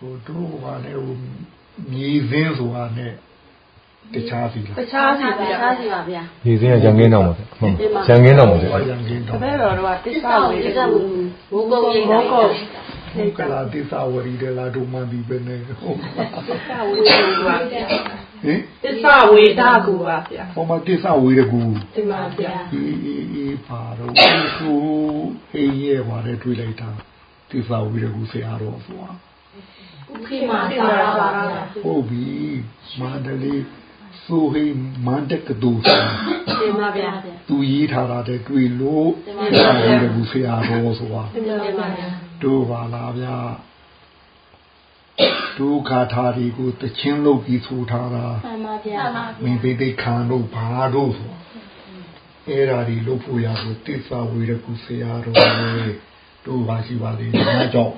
ဟိုတို့ကလည်းဟိုမြေစင်းဆိုတာနဲ့တခြားစီလားတခြားစီပါတခြားစီပါဗျာမြေစင်းကကြံကင်းတော့မှာဟုတ်ကြံကင်းတော့မှာဗျာကြံကင်းတော့တပည့်တော်တို့ကတစ္ဆဝေတကုမိုးကုတ်ရိတ်မိုးကုတ်ဟုတ်ကလားတိသဝရီတဲ့လားတို့မှန်ပြီပဲနဲ့ဟုတ်တိသဝေကူပါဗျာဟင်တိသဝေတာကူပါဗျာဟောမတိသဝေရကူတင်ပါဗျာအေးအေးအေးပါတော့သူဟိရဲပါတယ်တွေ့လိုက်တာတိသဝေရကူဆရာတော်ဆိုတာဥ ခိမာသာပါဗျာဟုတ်ပြီမန္တလေးဆိုဟိမန္တကဒူတင်ပါဗျာသူရေးထားတာတဲ့တွေ့လို့တင်ပါဗျာဘူးဆရာတော်ဆိုတာတင်ပါဗျာတို့ပါလားဗျာဒုက္ခထာဒီကိုတချင်းလုပ်ပြီးဆိုထားတာမှန်ပါဗျာမင်းပိဋိခံတို့ဘာတို့ဆိုအဲ့ဓာဒီလုပ်ဖို့ရကိုတိစ္ဆဝေရကုဆရာတော်တို့ပါရှိပါသေးတယ်ငါကြောက်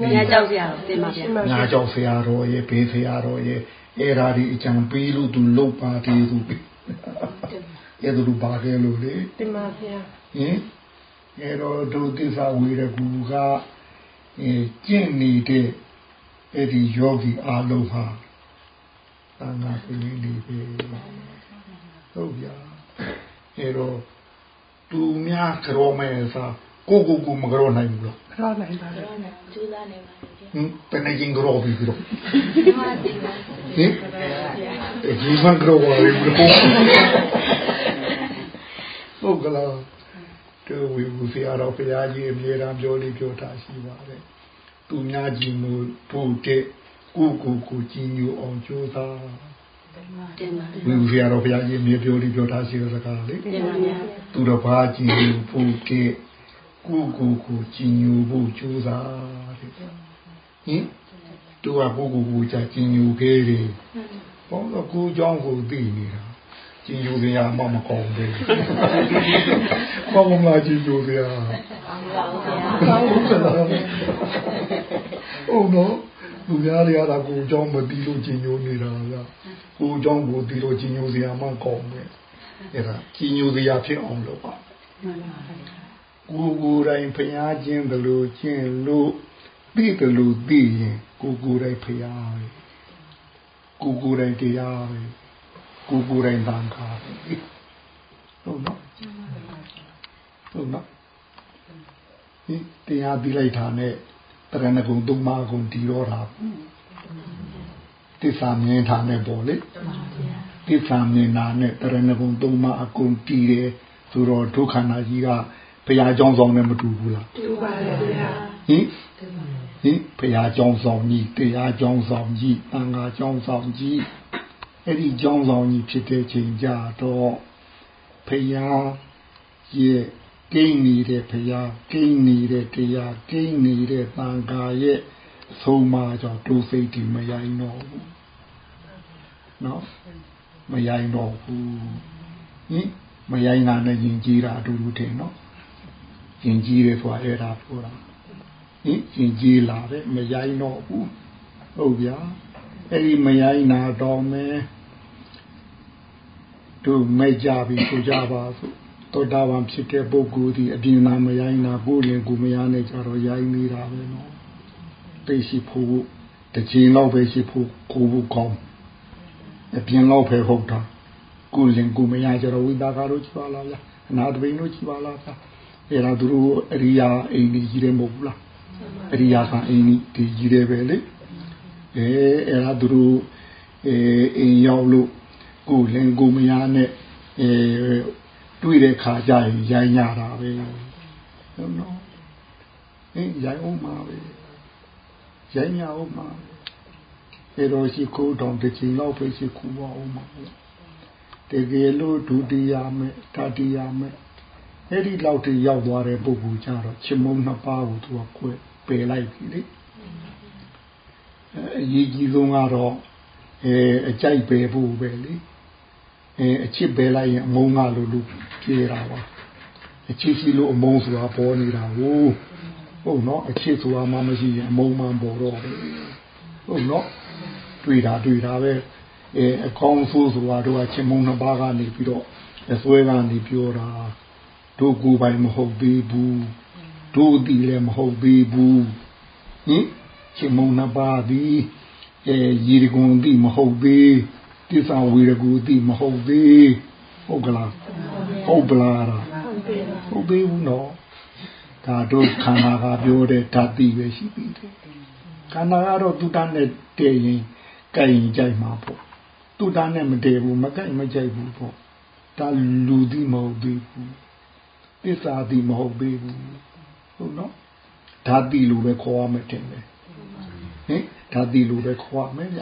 ငါကြောက်ဆရာတော်တင်ပါဗျာငါကြောက်ဆရာတော်ရဲ့ဘေးဆရာတော်ရဲ့အဲ့ဓာဒီအကြံပေးလို့သူလုပ်ပါသေးသူအဲ့ဒါလူပါခဲ့လို့လေတင်ပါဗျာဟင်အဲ့တော့ဒုတိသဝေရကူကအဲကျင့်နေတဲ့အဲ့ဒီယောဂီအလုံးဟာသာနာကလေးလေးပဲဟုတ်ဗျာအဲ့တော့သူများကြောမဲ့စား ကိုကိုကိုမကြောနိုင်ဘူးလားကြောနိုင်ပါကြောနိုင်ကျူးလာနေပါဟင်တနေ့ချင်းကြောပြီးပြီးတော့ဟင်ဒီမှာကြောပါလိမ့်မယ်ဟုတ်ကလားတို့ဝေဘူးဆရာတော်ဘုရားကြီးအမြဲတမ်းပြောလေးပြောတာရှိပါတယ်သူများကြည်မှုဖို့တဲ့ကိုကိုကိုကြည်ညိုအောင်ကြိုးစားဝေဘူးဆရာတော်ဘုရားကြီးအမြဲပြောလေးပြောတာရှိတဲ့စကားလေသူတော်ဘာကြည်ညိုဖို့တဲ့ ကိုကိုကိုကြည်ညိုဖို့ကြိုးစားတဲ့ဟင်တို့ကကိုကိုကိုကြကြည်ညိုခဲ့တယ်ဘောတော့ကိုเจ้าကိုသိနေတာကြည်ညိုစရာမှမကောင်းဘူး။ဘာမှမကြည်ညိုစရာ။ဟုတ်နော်လူများတွေအားကိုအကြောင်းမတီးလို့ကြည်ညိုနေတာကကိုအကြောင်းကိုတီးလို့ကြည်ညိုစရာမှကောင်းတယ်။အဲ့ဒါကြည်ညိုစရာဖြစ်အောင်လုပ်ပါ။ ကိုကိုယ်တိုင်ဖျားခြင်းဘလို့ခြင်းလို့သိတယ်လို့သိရင်ကိုကိုယ်တိုင်ဖျားပဲ။ကိုကိုယ်တိုင်တရားပဲ။ကိုကိုယ်တိုင်တန်ခါဟုတ်နော်ဟုတ်နော်ဒီတရားပြီးလိုက်တာနဲ့တရဏဂုံသုံးပါးကုန်တည်တော့တာသစ္စာမြင်တာနဲ့ပေါ့လေသစ္စာမြင်တာနဲ့တရဏဂုံသုံးပါးအကုန်တည်တယ်ဆိုတော့ဒုက္ခနာကြီးက ဘုရားကြောင်းဆောင်နဲ့မတူဘူးလားတူပါတယ်ဗျာဟင်ဟင်ဘုရားကြောင်းဆောင်ကြီးတရားကြောင်းဆောင်ကြီးသံဃာကြောင်းဆောင်ကြီးအဲ့ဒီကြောင်းဆောင်ကြီးဖြစ်တဲ့ချိန်ကြတော့ဖယားရဲ့ကိန်းနေတဲ့ဖယားကိန်းနေတဲ့တရားကိန်းနေတဲ့တန်ခါရဲ့အဆုံးမကြောင့်ဒုစိတ်ဒီမရိုင်းတော့ဘူးနော်မရိုင်းတော့ဘူးဟင်မရိုင်းတာနဲ့ယင်ကြီးတာအတူတူတင်နော် ယင်ကြီးတယ်ဆိုတာအဲ့ဒါပြောတာဟင်ယင်ကြီးလာတယ်မရိုင်းတော့ဘူးဟုတ်ဗျာအဲ့ဒီမရိုင်းတာတော့မဲတို့မဲ့ကြပြီဆိုကြပါစို့သောတာပန်ဖြစ်တဲ့ပုဂ္ဂိုလ်ဒီအပြင်နာမရိုင်းနာကိုယ်လင်ကိုမရနဲ့ကြတော့ရိုင်းနေတာပဲနော်သိရှိဖို့တစ်ချိန်လောက်ပဲရှိဖို့ကိုယ်ဘူးကောင်းအပြင်လောက်ပဲဟုတ်တာကိုယ်လင်ကိုမရကြတော့ဝိတာကတို့ကြပါလားဗျာအနာတပိန်တို့ကြပါလားဗျာ အဲ့ဒါသူတို့အရိယာအိမ်ကြီးတယ်မဟုတ်ဘူးလားအရိယာကအိမ်ကြီးကြီးတယ်ပဲလေအဲအဲ့ဒါသူတို့အဲအိမ်ရောက်လို့ကိုလင်ကိုမယားနဲ့အဲတွေ့တဲ့ခါကျရင်ရိုင်းရတာပဲဟုတ်နော်အင်းရိုင်းအောင်ပါပဲရိုင်းရအောင်ပါအဲတော့ရှိခိုးတော်တစ်ချိန်လောက်ပဲရှိခိုးပါအောင်ပါတကယ်လို့ဒုတိယမဲ့တတိယမဲ့ အဲ့ဒီလောက်ထိရောက်သွားတဲ့ပုဂ္ဂိုလ်ကြတော့ချစ်မုန်းနှစ်ပါးကိုသူကကွယ်ပယ်လိုက်ပြီလေအရေးကြီးဆုံးကတော့အဲအကြိုက်ပယ်ဖို့ပဲလေအဲအချစ်ပဲလိုက်ရင်အမုန်းကလို့လို့ပြေတာပါအချစ်ရှိလို့အမုန်းဆိုတာပေါ်နေတာဟုတ်ဟုတ်နော်အချစ်ဆိုတာမှမရှိရင်အမုန်းမှပေါ်တော့တယ်ဟုတ်နော်တွေ့တာတွေ့တာပဲအဲအကောင်းဆိုးဆိုတာတို့ကချင်မုန်းနှစ်ပါးကနေပြီးတော့အစွဲကနေပြောတာ တို့ကိုယ်ပိုင်မဟုတ်သေးဘူးတို့တည်လည်းမဟုတ်သေးဘူးဟင်ရှင်မုံနှစ်ပါးသည်အဲရေကွန်တိမဟုတ်သေးတစ္ဆဝေရကူတိမဟုတ်သေးဟုတ်ကလားဟုတ်ပလားဟုတ်သေးဘူးနော်ဒါတို့ခန္ဓာကပြောတဲ့ဓာတိပဲရှိပြီခန္ဓာကတော့သူတန်းနဲ့တည်ရင်ကြိုက်ရင်ကြိုက်မှာပေါ့သူတန်းနဲ့မတည်ဘူးမကြိုက်မကြိုက်ဘူးပေါ့ဒါလူသည်မဟုတ်သေးဘူး သစ္စာသည်မဟုတ်သေးဘူးဟုတ်နော်ဓာတိလိုပဲခေါ်ရမယ်တင်တယ်ဟင်ဓာတိလိုပဲခေါ်ရမယ်ဗျ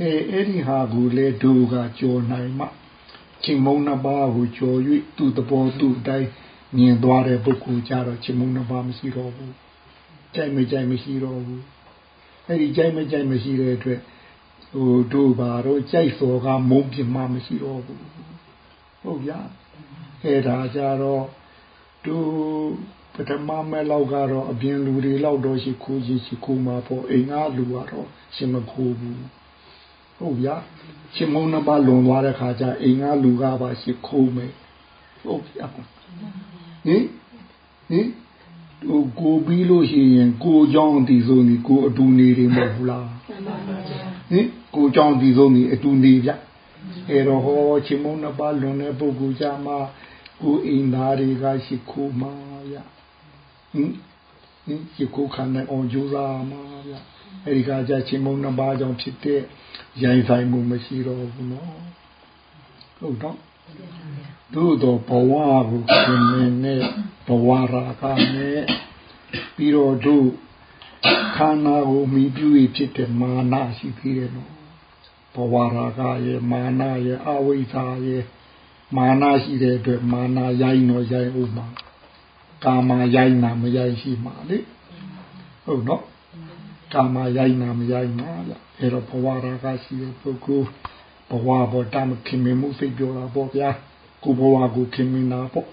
အဲအဲ့ဒီဟာကိုလေဒူကကြော်နိုင်မှချင်းမုံနှစ်ပါးကိုကြော်၍သူ့တဘောသူ့တိုင်းမြင်သွားတဲ့ပုဂ္ဂိုလ်ကြတော့ချင်းမုံနှစ်ပါးမရှိတော့ဘူးကြိုက်မကြိုက်မရှိတော့ဘူးအဲ့ဒီကြိုက်မကြိုက်မရှိတဲ့အတွက်ဟိုတို့ဘာတော့ကြိုက်စော်ကမုံပြမမရှိတော့ဘူးဟုတ်ဗျာအဲ့ဒါကြတော့ တို့ပထမမဲ့လောက်ကတော့အပြင်လူတွေလောက်တော့ရှိခိုးရှိရှိခိုးမှာပေါ့အိမ်ကလူကတော့ရှင်မခိုးဘူးဟုတ်ဗျာရှင်မုံနှစ်ပါးလွန်သွားတဲ့ခါကျအိမ်ကလူကပါရှိခိုးမယ်ဟုတ်ဗျာဟင်ဟင်ဟိုကိုပြီးလို့ရှိရင်ကိုเจ้าတီဆုံးนี่ကိုအတူနေတယ်မဟုတ်ဘူးလားဟင်ကိုเจ้าတီဆုံးนี่အတူနေဗျအဲ့တော့ဟောချင်းမုံနှစ်ပါးလွန်တဲ့ပုဂ္ဂိုလ်ကြမှာ ကိုအိမ်သားတွေကရှိခိုးမှာဗျဟင်ဟင်ရှိခိုးခံတဲ့အောင်ကြိုးစားမှာဗျအဲ့ဒီကကြချင်းမုံနှစ်ပါးကြောင့်ဖြစ်တဲ့ရိုင်းဆိုင်မှုမရှိတော့ဘူးနော်ဟုတ်တော့တို့တော့ဘဝကိုရှင်နေဘဝရာကနဲ့ပြီးတော့တို့ခန္ဓာကိုမိပြု၍ဖြစ်တဲ့မာနရှိသေးတယ်နော်ဘဝရာကရဲ့မာနရဲ့အဝိဇ္ဇာရဲ့ မာနရှိတဲ့အတွက်မာနရိုင်းတော့ရိုင်းဥမှာကာမရိုင်းနာမရိုင်းရှိမှာလေဟုတ်နော်ကာမရိုင်းနာမရိုင်းမှာဗျအဲ့တော့ဘဝရာကရှိတဲ့ပုဂ္ဂိုလ်ဘဝဘောတမခင်မမှုစိတ်ပြောတာပေါ့ဗျာကိုဘဝကိုခင်မနာပေါ့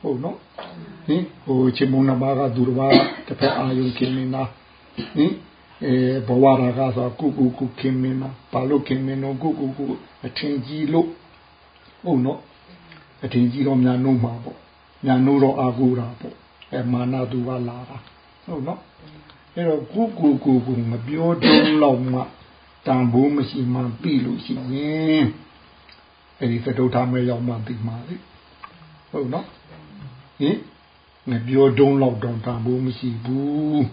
ဟုတ်နော်ဟင်ဟိုချေမုန်နဘာကသူတစ်ပါးတစ်ဖက်အာယုံခင်မနာဟင်အဲဘဝရာကဆိုကုကုကုခင်မနာဘာလို့ခင်မနောကုကုကုအထင်ကြီးလို့ဟုတ်နော် အထင်ကြီးတော့ညာနှုံးမှာပေါ့ညာနှုံးတော့အာကိုတာပေါ့အဲမာနသူကလာတာဟုတ်နော်အဲတော့ကုကုကုကုမပြောတုံးလောက်မှတန်ဖိုးမရှိမှပြီလို့ရှိရင်အဲဒီသတုထားမဲ့ရောက်မှပြီမှာလေဟုတ်နော်ဟင်ငပြောတုံးလောက်တောင်တန်ဖိုးမရှိဘူး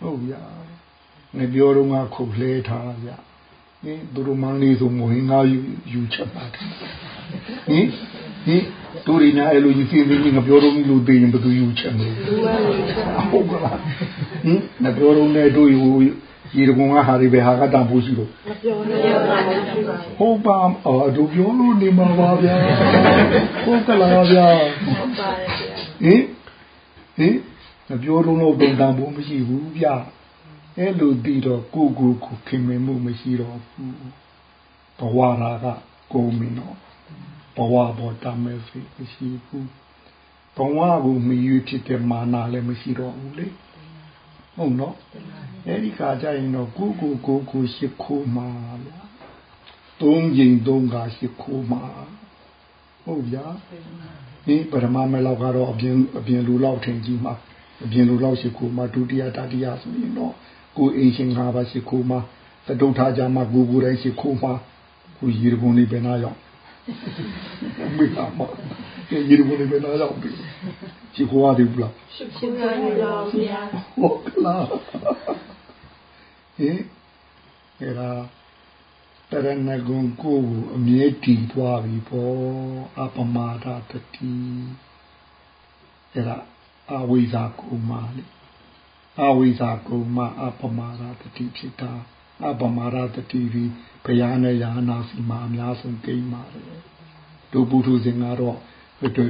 ဟုတ်ဗျာငပြောတော့ငါခုတ်လဲထားဗျာဟင်သူတို့မန်းလေးဆိုမဝင်ငါယူယူချက်ပါတယ်ဟင် ဟင်တို့ရညာအဲ့လိုကြီးစီစီငပြောတော့လို့သိရင်ဘယ်သူယူချက်လဲဟုတ်ကလားဟင်ငပြောတော့နဲ့တို့ယူရေတကုံကဟာတွေပဲဟာကတန်ဖို့ရှိလို့မပြောလို့ဟုတ်ပါအော်တို့ပြောလို့နေမှာပါဗျာဟုတ်ကလားဗျာဟုတ်ပါတယ်ဗျာဟင်ဟင်မပြောတော့လို့တုံတန်ဖို့မရှိဘူးဗျာအဲ့လိုပြီးတော့ကိုကိုကိုခင်မင်မှုမရှိတော့ဘူးဘဝရာကကိုမင်းတော့ ဘဝပေါ်တမဲစီမရှိဘူးဘဝကိုမြည်ဖြစ်တဲ့မာနလည်းမရှိတော့ဘူးလေဟုတ်နော်အဲ့ဒီခါကျရင်တော့ကိုကိုကိုကိုရှိခိုးမှာဗျာသုံးရင်သုံးကရှိခိုးမှာဟုတ်ဗျာဒီပရမမဲလောက်ကတော့အပြင်အပြင်လူလောက်ထင်ကြီးမှာအပြင်လူလောက်ရှိခိုးမှာဒုတိယတတိယဆိုရင်တော့ကိုအင်ရှင်၅ပါးရှိခိုးမှာသတုထားကြမှာကိုကိုတိုင်းရှိခိုးမှာကိုရေပုံလေးပဲနာရောက် မိသားမရေပုံလေးပဲနာရောက်ပြီရှိခိုးရတယ်ဘူးလားရှိခိုးရတယ်ပါဗျာဟုတ်လားဟင်အဲ့ဒါတရဏဂုံကိုအမြဲတည်သွားပြီပေါ့အပမာဒတတိအဲ့ဒါအဝိဇ္ဇာကုမာလေအဝိဇ္ဇာကုမာအပမာဒတတိဖြစ်တာ အပမာဒတတိပြီးဘုရားနဲ့ယာနာစီမှာအများဆုံးကိန်းပါတယ်တို့ပုထုဇဉ်ကတော့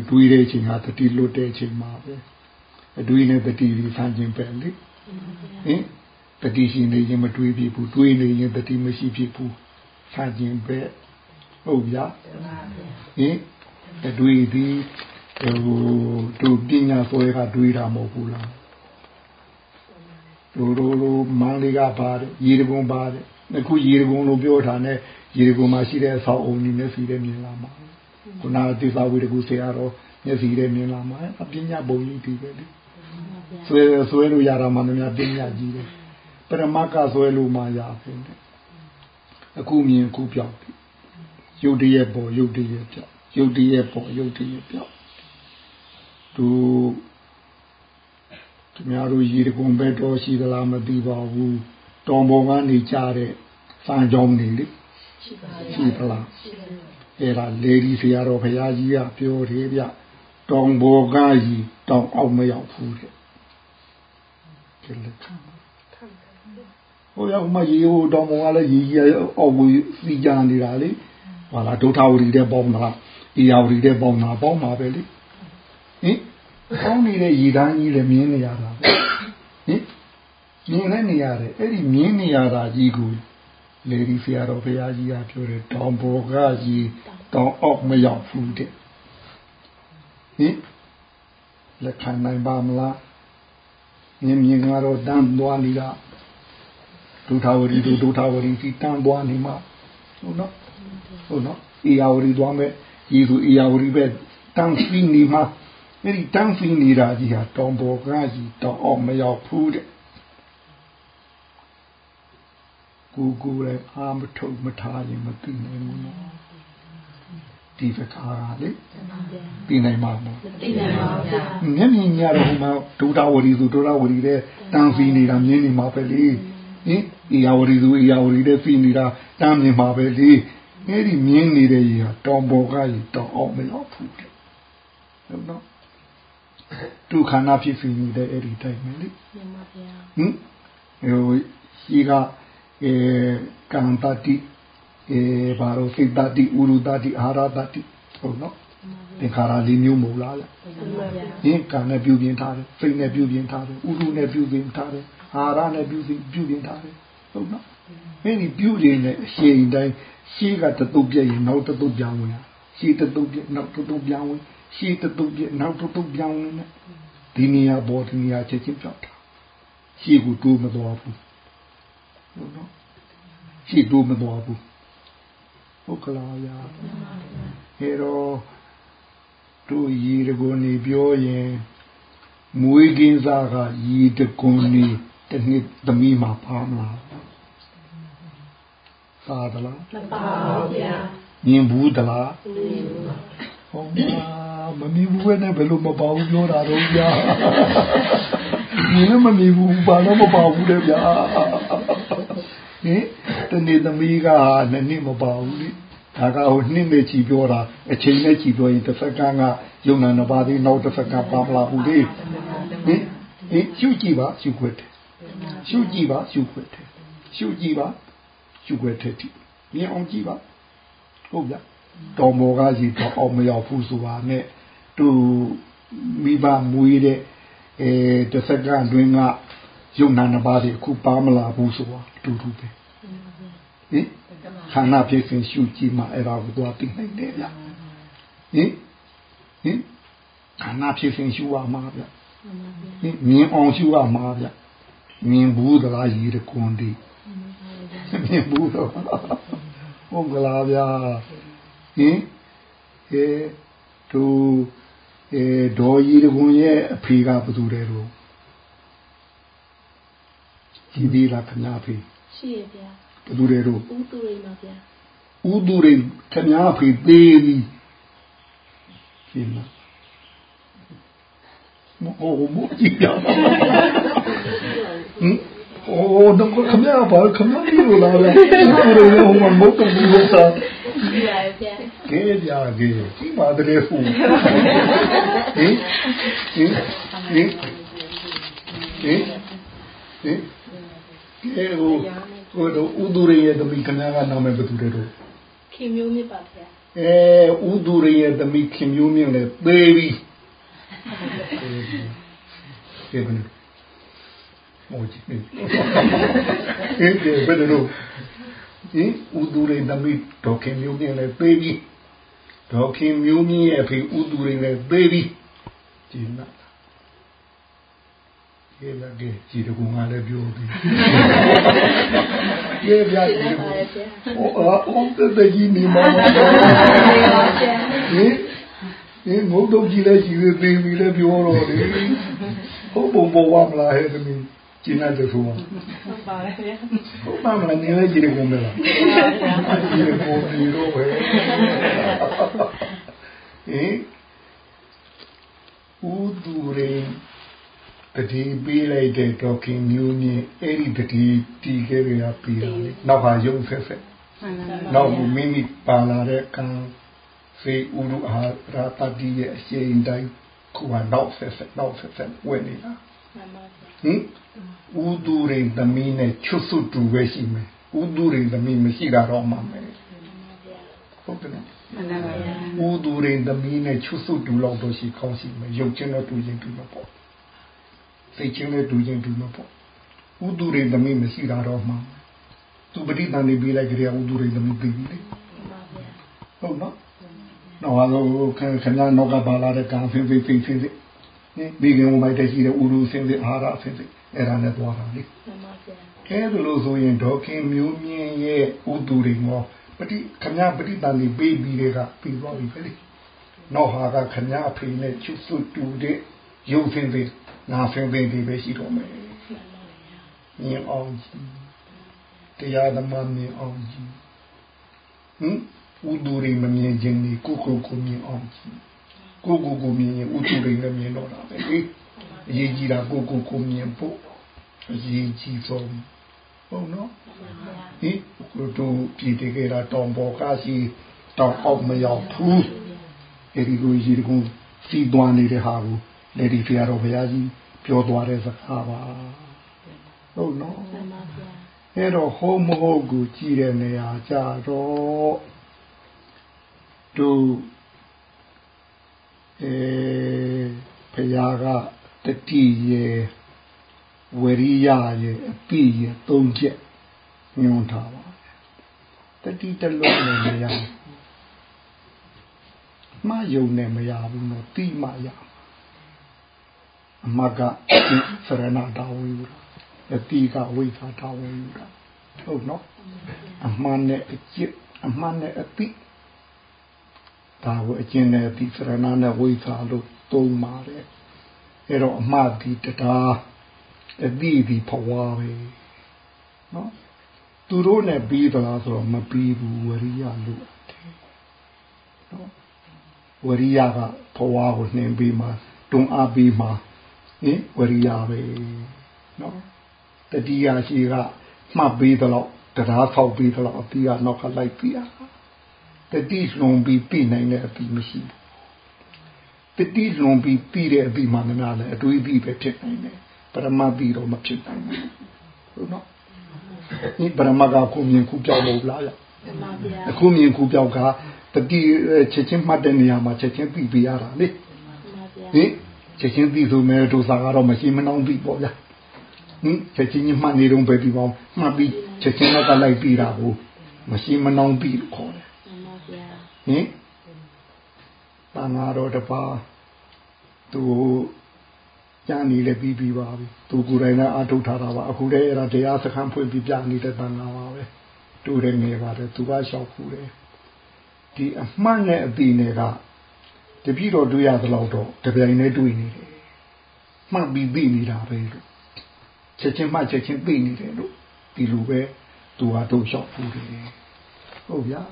တွေးတဲ့ချိန်ဟာတတိလွတ်တဲ့ချိန်မှာပဲအတွေးနဲ့တတိပြီးဆန်းခြင်းပဲလေဟင်တတိရှိနေရင်မတွေးဖြစ်ဘူးတွေးနေရင်တတိမရှိဖြစ်ဘူးဆန်းခြင်းပဲဟုတ်ဗျာဟင်အတွေးဒီဟိုတို့ပညာဆွဲကတွေးတာမဟုတ်ဘူးလား တို့တို့လိုမန်းလေးကပါတယ်ရေတကုံပါတယ်အခုရေတကုံလို့ပြောတာနဲ့ရေတကုံမှာရှိတဲ့အဆောက်အုံကြီးနဲ့စီတဲ့မြင်လာမှာခုနသစ္စာဝိတကုဆရာတော်မျက်စီတဲ့မြင်လာမှာအပညာပုံကြီးဒီပဲလေဆွဲဆွဲလို့ရတာမှမများပညာကြီးတယ်ပရမကဆွဲလို့မှရပဲနဲ့အခုမြင်အခုပြောက်ရုပ်တရက်ပေါ်ရုပ်တရက်ပြောက်ရုပ်တရက်ပေါ်ရုပ်တရက်ပြောက်သူ သူများတို့ရေတကုံပဲတော်ရှိသလားမသိပါဘူးတောင်ပေါ်ကနေကြတဲ့စံကြောင်းနေလေရှိပါရဲ့ရှိသလားရှိပါရဲ့အဲ့ဒါလေဒီဆရာတော်ဘုရားကြီးကပြောတယ်ဗျတောင်ပေါ်ကကြီးတောင်အောက်မရောက်ဘူးတဲ့ကျလက်ခံဟိုရောက်မှရေဟိုတောင်ပေါ်ကလည်းရေကြီးအောက်ဘူးစီကြနေတာလေဟာလားဒုထာဝရီတဲ့ပေါင်းတာအီယာဝရီတဲ့ပေါင်းတာပေါင်းပါပဲလေဟင် ပေါင်းနေတဲ့ရေတန်းကြီးလည်းမြင်နေရတာပဲဟင်မြင်လည်းနေရတယ်အဲ့ဒီမြင်နေရတာကြီးကိုလေဒီဆရာတော်ဘုရားကြီးကပြောတယ်တောင်ပေါ်ကကြီးတောင်အောက်မရောက်ဘူးတဲ့ဟင်လက်ခံနိုင်ပါမလားမြင်မြင်ကတော့တန်းသွားနေတာဒုထာဝရီဒုထာဝရီစီတန်းသွားနေမှာဟုတ်နော်ဟုတ်နော်အေယာဝရီသွားမဲ့ယေသူအေယာဝရီပဲတန်းစီနေမှာ အဲ့ဒီတန်းစီနေတာကြီးဟာတောင်ပေါ်ကကြီးတောင်အောက်မရောက်ဘူးတဲ့ကိုကိုလည်းအာမထုတ်မထားရင်မသိနိုင်ဘူးနော်ဒီစကားကလေသိနိုင်မှာမဟုတ်သိနိုင်ပါဘူးဗျာမျက်မြင်ရတော့ဟိုမှာဒုတာဝရီသူဒုတာဝရီတဲ့တန်စီနေတာမြင်နေမှာပဲလေဟင်အေယာဝရီသူအေယာဝရီတဲ့စီနေတာတမ်းမြင်မှာပဲလေအဲ့ဒီမြင်နေတဲ့ကြီးဟာတောင်ပေါ်ကကြီးတောင်အောင်မရောက်ဘူးတဲ့ဟုတ်နော် ဒုက္ခနာဖြစ်စီနေတဲ့အဲ့ဒီတိုင်းပဲလေမှန်ပါဗျာဟင်ဟိုရှိကအဲကံတတိအဲဘာလို့စိတ်တတိဥရုတတိအာဟာရတတိဟုတ်နော်သင်္ခါရလေးမျိုးမဟုတ်လားလေဟင်ကံနဲ့ပြုပြင်ထားတယ်စိတ်နဲ့ပြုပြင်ထားတယ်ဥရုနဲ့ပြုပြင်ထားတယ်အာဟာရနဲ့ပြုပြင်ပြုပြင်ထားတယ်ဟုတ်နော်မင်းဒီပြုပြင်တဲ့အရှိန်တိုင်းရှေးကတတုတ်ပြည့်ရင်နောက်တတုတ်ပြောင်းဝင်ရှေးတတုတ်ပြည့်နောက်တတုတ်ပြောင်းဝင် ရှေးတတုတ်ပြည့်နောက်တတုတ်ပြောင်းဝင်နဲ့ဒီနေရာပေါ်ဒီနေရာချက်ချင်းပြောက်တာရှေးကိုတိုးမသွားဘူးဟုတ်နော်ရှေ့တိုးမသွားဘူးဟုတ်ကလားဗျာအဲတော့တို့ရီတကွန်နေပြောရင်မွေးကင်းစားကရီတကွန်နေတနှစ်သမီးမှာပါမလားသာသလားမပါဘူးဗျာမြင်ဘူးသလားဟုတ်ပါ မမြင်ဘူးနဲ့ဘယ်လိုမပါဘူးပြောတာတော့ဗျာမြင်လည်းမမြင်ဘူးဘာလို့မပါဘူးလဲဗျာဟင်တနေ့သမီးကနှစ်နှစ်မပါဘူးလေဒါကဟိုနှစ်နဲ့ချီပြောတာအချိန်နဲ့ချီပြောရင်တစ်စက္ကန့်ကယုံနာနှစ်ပါးသေးနောက်တစ်စက္ကန့်ပါမလာဘူးလေဟင်ဟင်ရှုကြည့်ပါရှုခွက်တယ်ရှုကြည့်ပါရှုခွက်တယ်ရှုကြည့်ပါရှုခွက်တယ်မြင်အောင်ကြည့်ပါဟုတ်ဗျတော်မောကကြီးတော့အောင်မရောက်ဘူးဆိုတာနဲ့ သူမိဘမွေးတဲ့အဲတစ်စက္ကန့်တွင်းကယုံနာနှစ်ပါးတွေအခုပါမလာဘူးဆိုတာတူတူပဲဟင်ခန္ဓာဖြစ်စဉ်ရှုကြည့်မှအဲ့ဒါကိုသွားသိနိုင်တယ်ဗျဟင်ဟင်ခန္ဓာဖြစ်စဉ်ရှုရမှာဗျဟင်မြင်အောင်ရှုရမှာဗျမြင်ဘူးသလားရည်တကွန်ဒီမြင်ဘူးတော့ဟုတ်ကလားဗျဟင်အဲသူ အဲဒေါ်ရည်တကွန်ရဲ့အဖေကဘယ်သူလဲတော့ကြည်သေးလားခဏဖေးရှိရဗျာဘယ်သူတွေတော့ဦးသူရိန်ပါဗျာဦးသူရိန်ခဏဖေးသေးပြီရှင်းလားမဟုတ်ဘူးကြည့်ရပါ ဟင်အိုးတော့ခမရပါခမရလို့လာလာသူတွေဟိုမှာမဟုတ်ဘူးလို့သာကြည့်ရဗျာကဲကြကေဒီပါတဲ့ဖူဟင်ဟင်ဟင်ဟင်ဟင်ဟင်အဲဟိုဟိုတော့ဥဒူရရဲ့သမီးခဏကနာမည်ဘယ်သူတွေတော့ခင်မျိုးမြစ်ပါဗျာအဲဥဒူရရဲ့သမီးခင်မျိုးမြင့်လည်းသေးပြီကဲဘယ်လိုဟိုကြည့်နေအဲဘယ်လိုဒီဥဒူရရဲ့သမီးတော့ခင်မျိုးမြင့်လည်းသေးပြီ တော့ခင်မျိုးမြင့်ရဲ့အဖေဥဒူရလည်းသေးပြီဒီနာကဲလာကဲကြည်တကူငါလည်းပြောပြီကဲဗျာဒီဟိုအော်တဲ့ကြီးနေမှာဟင်ဒီငုတ်တော့ကြည့်လဲရှိသေးသေးပြီလဲပြောတော့လေဟုတ်ပုံပေါ်ပါမလားဟဲ့သမီးဟ ကျင်းတဲ့ဆိုဟုတ်ပါတယ်ဗျာဟုတ်ပါမလားနင်းလည်းကြည့်ရကုန်မလားကြည့်ရကုန်ပြီတော့ပဲဟင်ဦးသူရင်တတိပေးလိုက်တဲ့ဒေါခင်မျိုးမြင့်အဲ့ဒီတတိတီးခဲ့ရပြီးတော့နောက်ဟာရုံဆက်ဆက်နောက်မိမိပါလာတဲ့ကံစေဥရုအာရာတတိရဲ့အရှိန်တိုင်းခုကနောက်ဆက်ဆက်နောက်ဆက်ဆက်ဝင်နေတာဟင် ဥသူရိန်သမီးနဲ့ချွတ်စွတူပဲရှိမယ်ဥသူရိန်သမီးမရှိတာတော့မှမယ်ဟုတ်တယ်နော်မှန်ပါဗျာဥသူရိန်သမီးနဲ့ချွတ်စွတူလောက်တော့ရှိကောင်းရှိမယ်ရုပ်ချင်းတော့တူရင်တူမှာပေါ့စိတ်ချင်းလည်းတူရင်တူမှာပေါ့ဥသူရိန်သမီးမရှိတာတော့မှသူပဋိသန္ဓေပြီးလိုက်ကြရဥသူရိန်သမီးပြီးပြီလေဟုတ်နော်တော့တော့ခင်ခင်ဗျားနောက်ကပါလာတဲ့ကံဖင်းဖင်းဖင်းဖင်းဖင်းမိခင်ဝင်မိုက်တဲ့ရှိတဲ့ဥရုဆင်းစစ်အာဟာရဆင်းစစ် အဲ့ဒါနဲ့သွားတာလေမှန်ပါဗျာအဲဒါလို့ဆိုရင်ဒေါခင်မျိုးမြင့်ရဲ့ဥတူတွေမောပฏิခမပฏิတန်လေးပေးပြီးတဲ့ကပြီးသွားပြီပဲလေနောက်ဟာကခမအဖေနဲ့ချွတ်စွတူတဲ့ရုပ်ဆင်းစစ်နာဆင်းစစ်တွေပဲရှိတော့မယ်မြင်အောင်ကြီးတရားသမားမြင်အောင်ကြီးဟင်ဥတူတွေမမြင်ခြင်းนี่ကိုကိုကိုမြင်အောင်ကြီးကိုကိုကိုမြင်ရင်ဥတူတွေလည်းမြင်တော့တာပဲလေ အရေးကြီးတာကိုကိုကိုမြင်ဖို့အရေးကြီးဆုံးဟုတ်နော်ဟင်ကိုတို့ပြည်တကယ်တော့တောင်ပေါ်ကားစီတောင်အောက်မရောက်ဘူးအဲဒီလိုရည်ကုန်းစီးသွားနေတဲ့ဟာကိုလေဒီဖရာတော်ဘုရားကြီးပြောသွားတဲ့စကားပါဟုတ်နော်အဲ့တော့ဟောမဟုတ်ကိုကြည်တဲ့နေရာကြတော့တို့အဲဘုရားက တတိရဲ့ဝရိယရဲ့အပိရဲ့သုံးချက်ညွှန်ထားပါတတိတလုံးနဲ့မရမှားယုံနဲ့မရဘူးနော်တိမှရအမကစရဏတာဝိယူတာအတိကဝိသတာဝိယူတာဟုတ်နော်အမှန်နဲ့အကျစ်အမှန်နဲ့အတိဒါကိုအကျဉ်းနဲ့ဒီစရဏနဲ့ဝိသလို့သုံးပါတယ် အဲ့တော့အမှားဒီတရားအတိဒီဘဝပဲနော်သူတို့နဲ့ပြီးသလားဆိုတော့မပြီးဘူးဝရိယလို့နော်ဝရိယကဘဝကိုနှင်ပြီးမှတွန်းအားပြီးမှဟင်ဝရိယပဲနော်တတိယရှိကမှတ်ပြီးသလောက်တရားဆောက်ပြီးသလောက်အပြီးကနောက်ကလိုက်ပြီးอ่ะတတိလွန်ပြီးပြီးနိုင်တဲ့အပြီးမရှိဘူး တတိလွန်ပြီးပြီးတဲ့အပြီးမှများလည်းအတွေးပြီးပဲဖြစ်နိုင်တယ်ပရမပြီးတော့မဖြစ်နိုင်ဘူးဟုတ်နော်ဒီပရမကခုမြင်ခုပြောက်လို့လားရအခုမြင်ခုပြောက်ကတတိချက်ချင်းမှတ်တဲ့နေရာမှာချက်ချင်းပြီးပြရတာလေဟင်ချက်ချင်းပြီးဆိုမဲ့ဒုစာကတော့မရှိမနှောင်းပြီးပေါ့ဗျာဟင်ချက်ချင်းမှတ်နေတော့ပဲပြီးပေါ့မှတ်ပြီးချက်ချင်းတော့လိုက်ပြီးတာကိုမရှိမနှောင်းပြီးခေါ်တယ်ဟင် ဘာငါတော့တပါသူကြံနေလည်းပြီးပြီးပါပြီသူကိုယ်တိုင်လည်းအထုတ်ထားတာပါအခုလည်းအဲ့ဒါတရားစခန်းဖွင့်ပြီးပြနေတဲ့တန်ခါပါပဲတူတယ်နေပါတယ်သူကလျှောက်ခုတယ်ဒီအမှတ်နဲ့အပီနဲ့ကတပြည့်တော်တွေ့ရသလောက်တော့တပြိုင်နဲ့တွေ့နေတယ်မှတ်ပြီးပြီးနေတာပဲလို့ချက်ချင်းမှချက်ချင်းပြီးနေတယ်လို့ဒီလိုပဲသူဟာတို့လျှောက်ခုတယ်ဟုတ်ဗျာ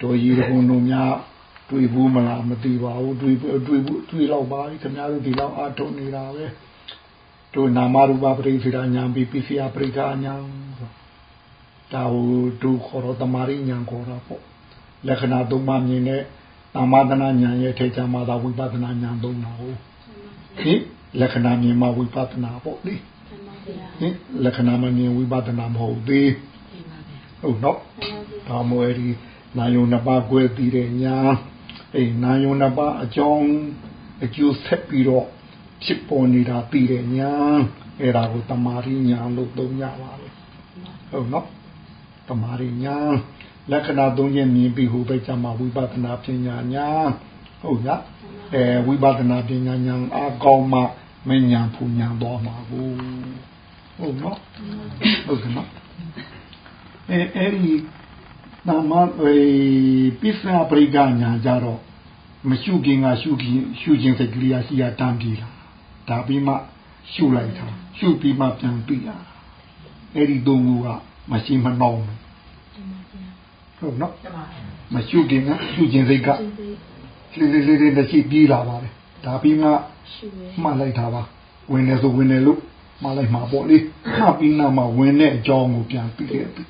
တို့တို့ရီဘုံတို့များတွေ့ဘူးမလားမသိပါဘူးတွေ့တွေ့ဘူးတွေ့တော့ပါပြီခင်ဗျားတို့ဒီလောက်အားထုတ်နေတာပဲတို့နာမရူပပရိသေရညာပြီးပိစိယပရိက္ခညာဒါဟိုတို့ခေါ်တော့တမာရိညာခေါ်တာပေါ့လက္ခဏာသုံးပါးမြင်တဲ့နာမဒနာညာရဲ့ထေချာမှာသာဝိပဿနာညာသုံးတာဟုတ်ဟင်လက္ခဏာမြင်မှဝိပဿနာပေါ့လေဟင်လက္ခဏာမမြင်ဝိပဿနာမဟုတ်သေးဟုတ်တော့ဒါမို့အဲ့ဒီ နာယုံနှစ်ပါးကွဲပြီးတဲ့ညာအဲနာယုံနှစ်ပါးအကြောင်းအကျိုးဆက်ပြီးတော့ဖြစ်ပေါ်နေတာပြီးတဲ့ညာအဲ့ဒါကိုတမာရိညာလို့သုံးကြပါလေဟုတ်နော်တမာရိညာလက္ခဏာသုံးချက်မြင်ပြီးဟိုဘက်ကျမှဝိပဿနာပညာညာဟုတ်လားအဲဝိပဿနာပညာညာအကောင်းမှမညာဖူညာတော်မှာကိုဟုတ်နော်ဟုတ်ကဲ့နော်အဲအဲ့ဒီ နာမအဲပစ္စယပရိဒညာကြတော့မရှုခင်ကရှုခင်ရှုခြင်းစိတ်ကလေးရှိရတမ်းပြီလားဒါပြီးမှရှုလိုက်တာရှုပြီးမှပြန်ပြီးရတာအဲ့ဒီသုံးခုကမရှိမနှောင်းဘူးဟုတ်နော်မရှုခင်ကရှုခြင်းစိတ်ကလေးလေးလေးလေးနဲ့ရှိပြီးလာပါတယ်ဒါပြီးမှမှတ်လိုက်တာပါဝင်နေဆိုဝင်နေလို့မှတ်လိုက်မှာပေါ့လေမှတ်ပြီးနောက်မှဝင်တဲ့အကြောင်းကိုပြန်ပြီးခဲ့ပြီ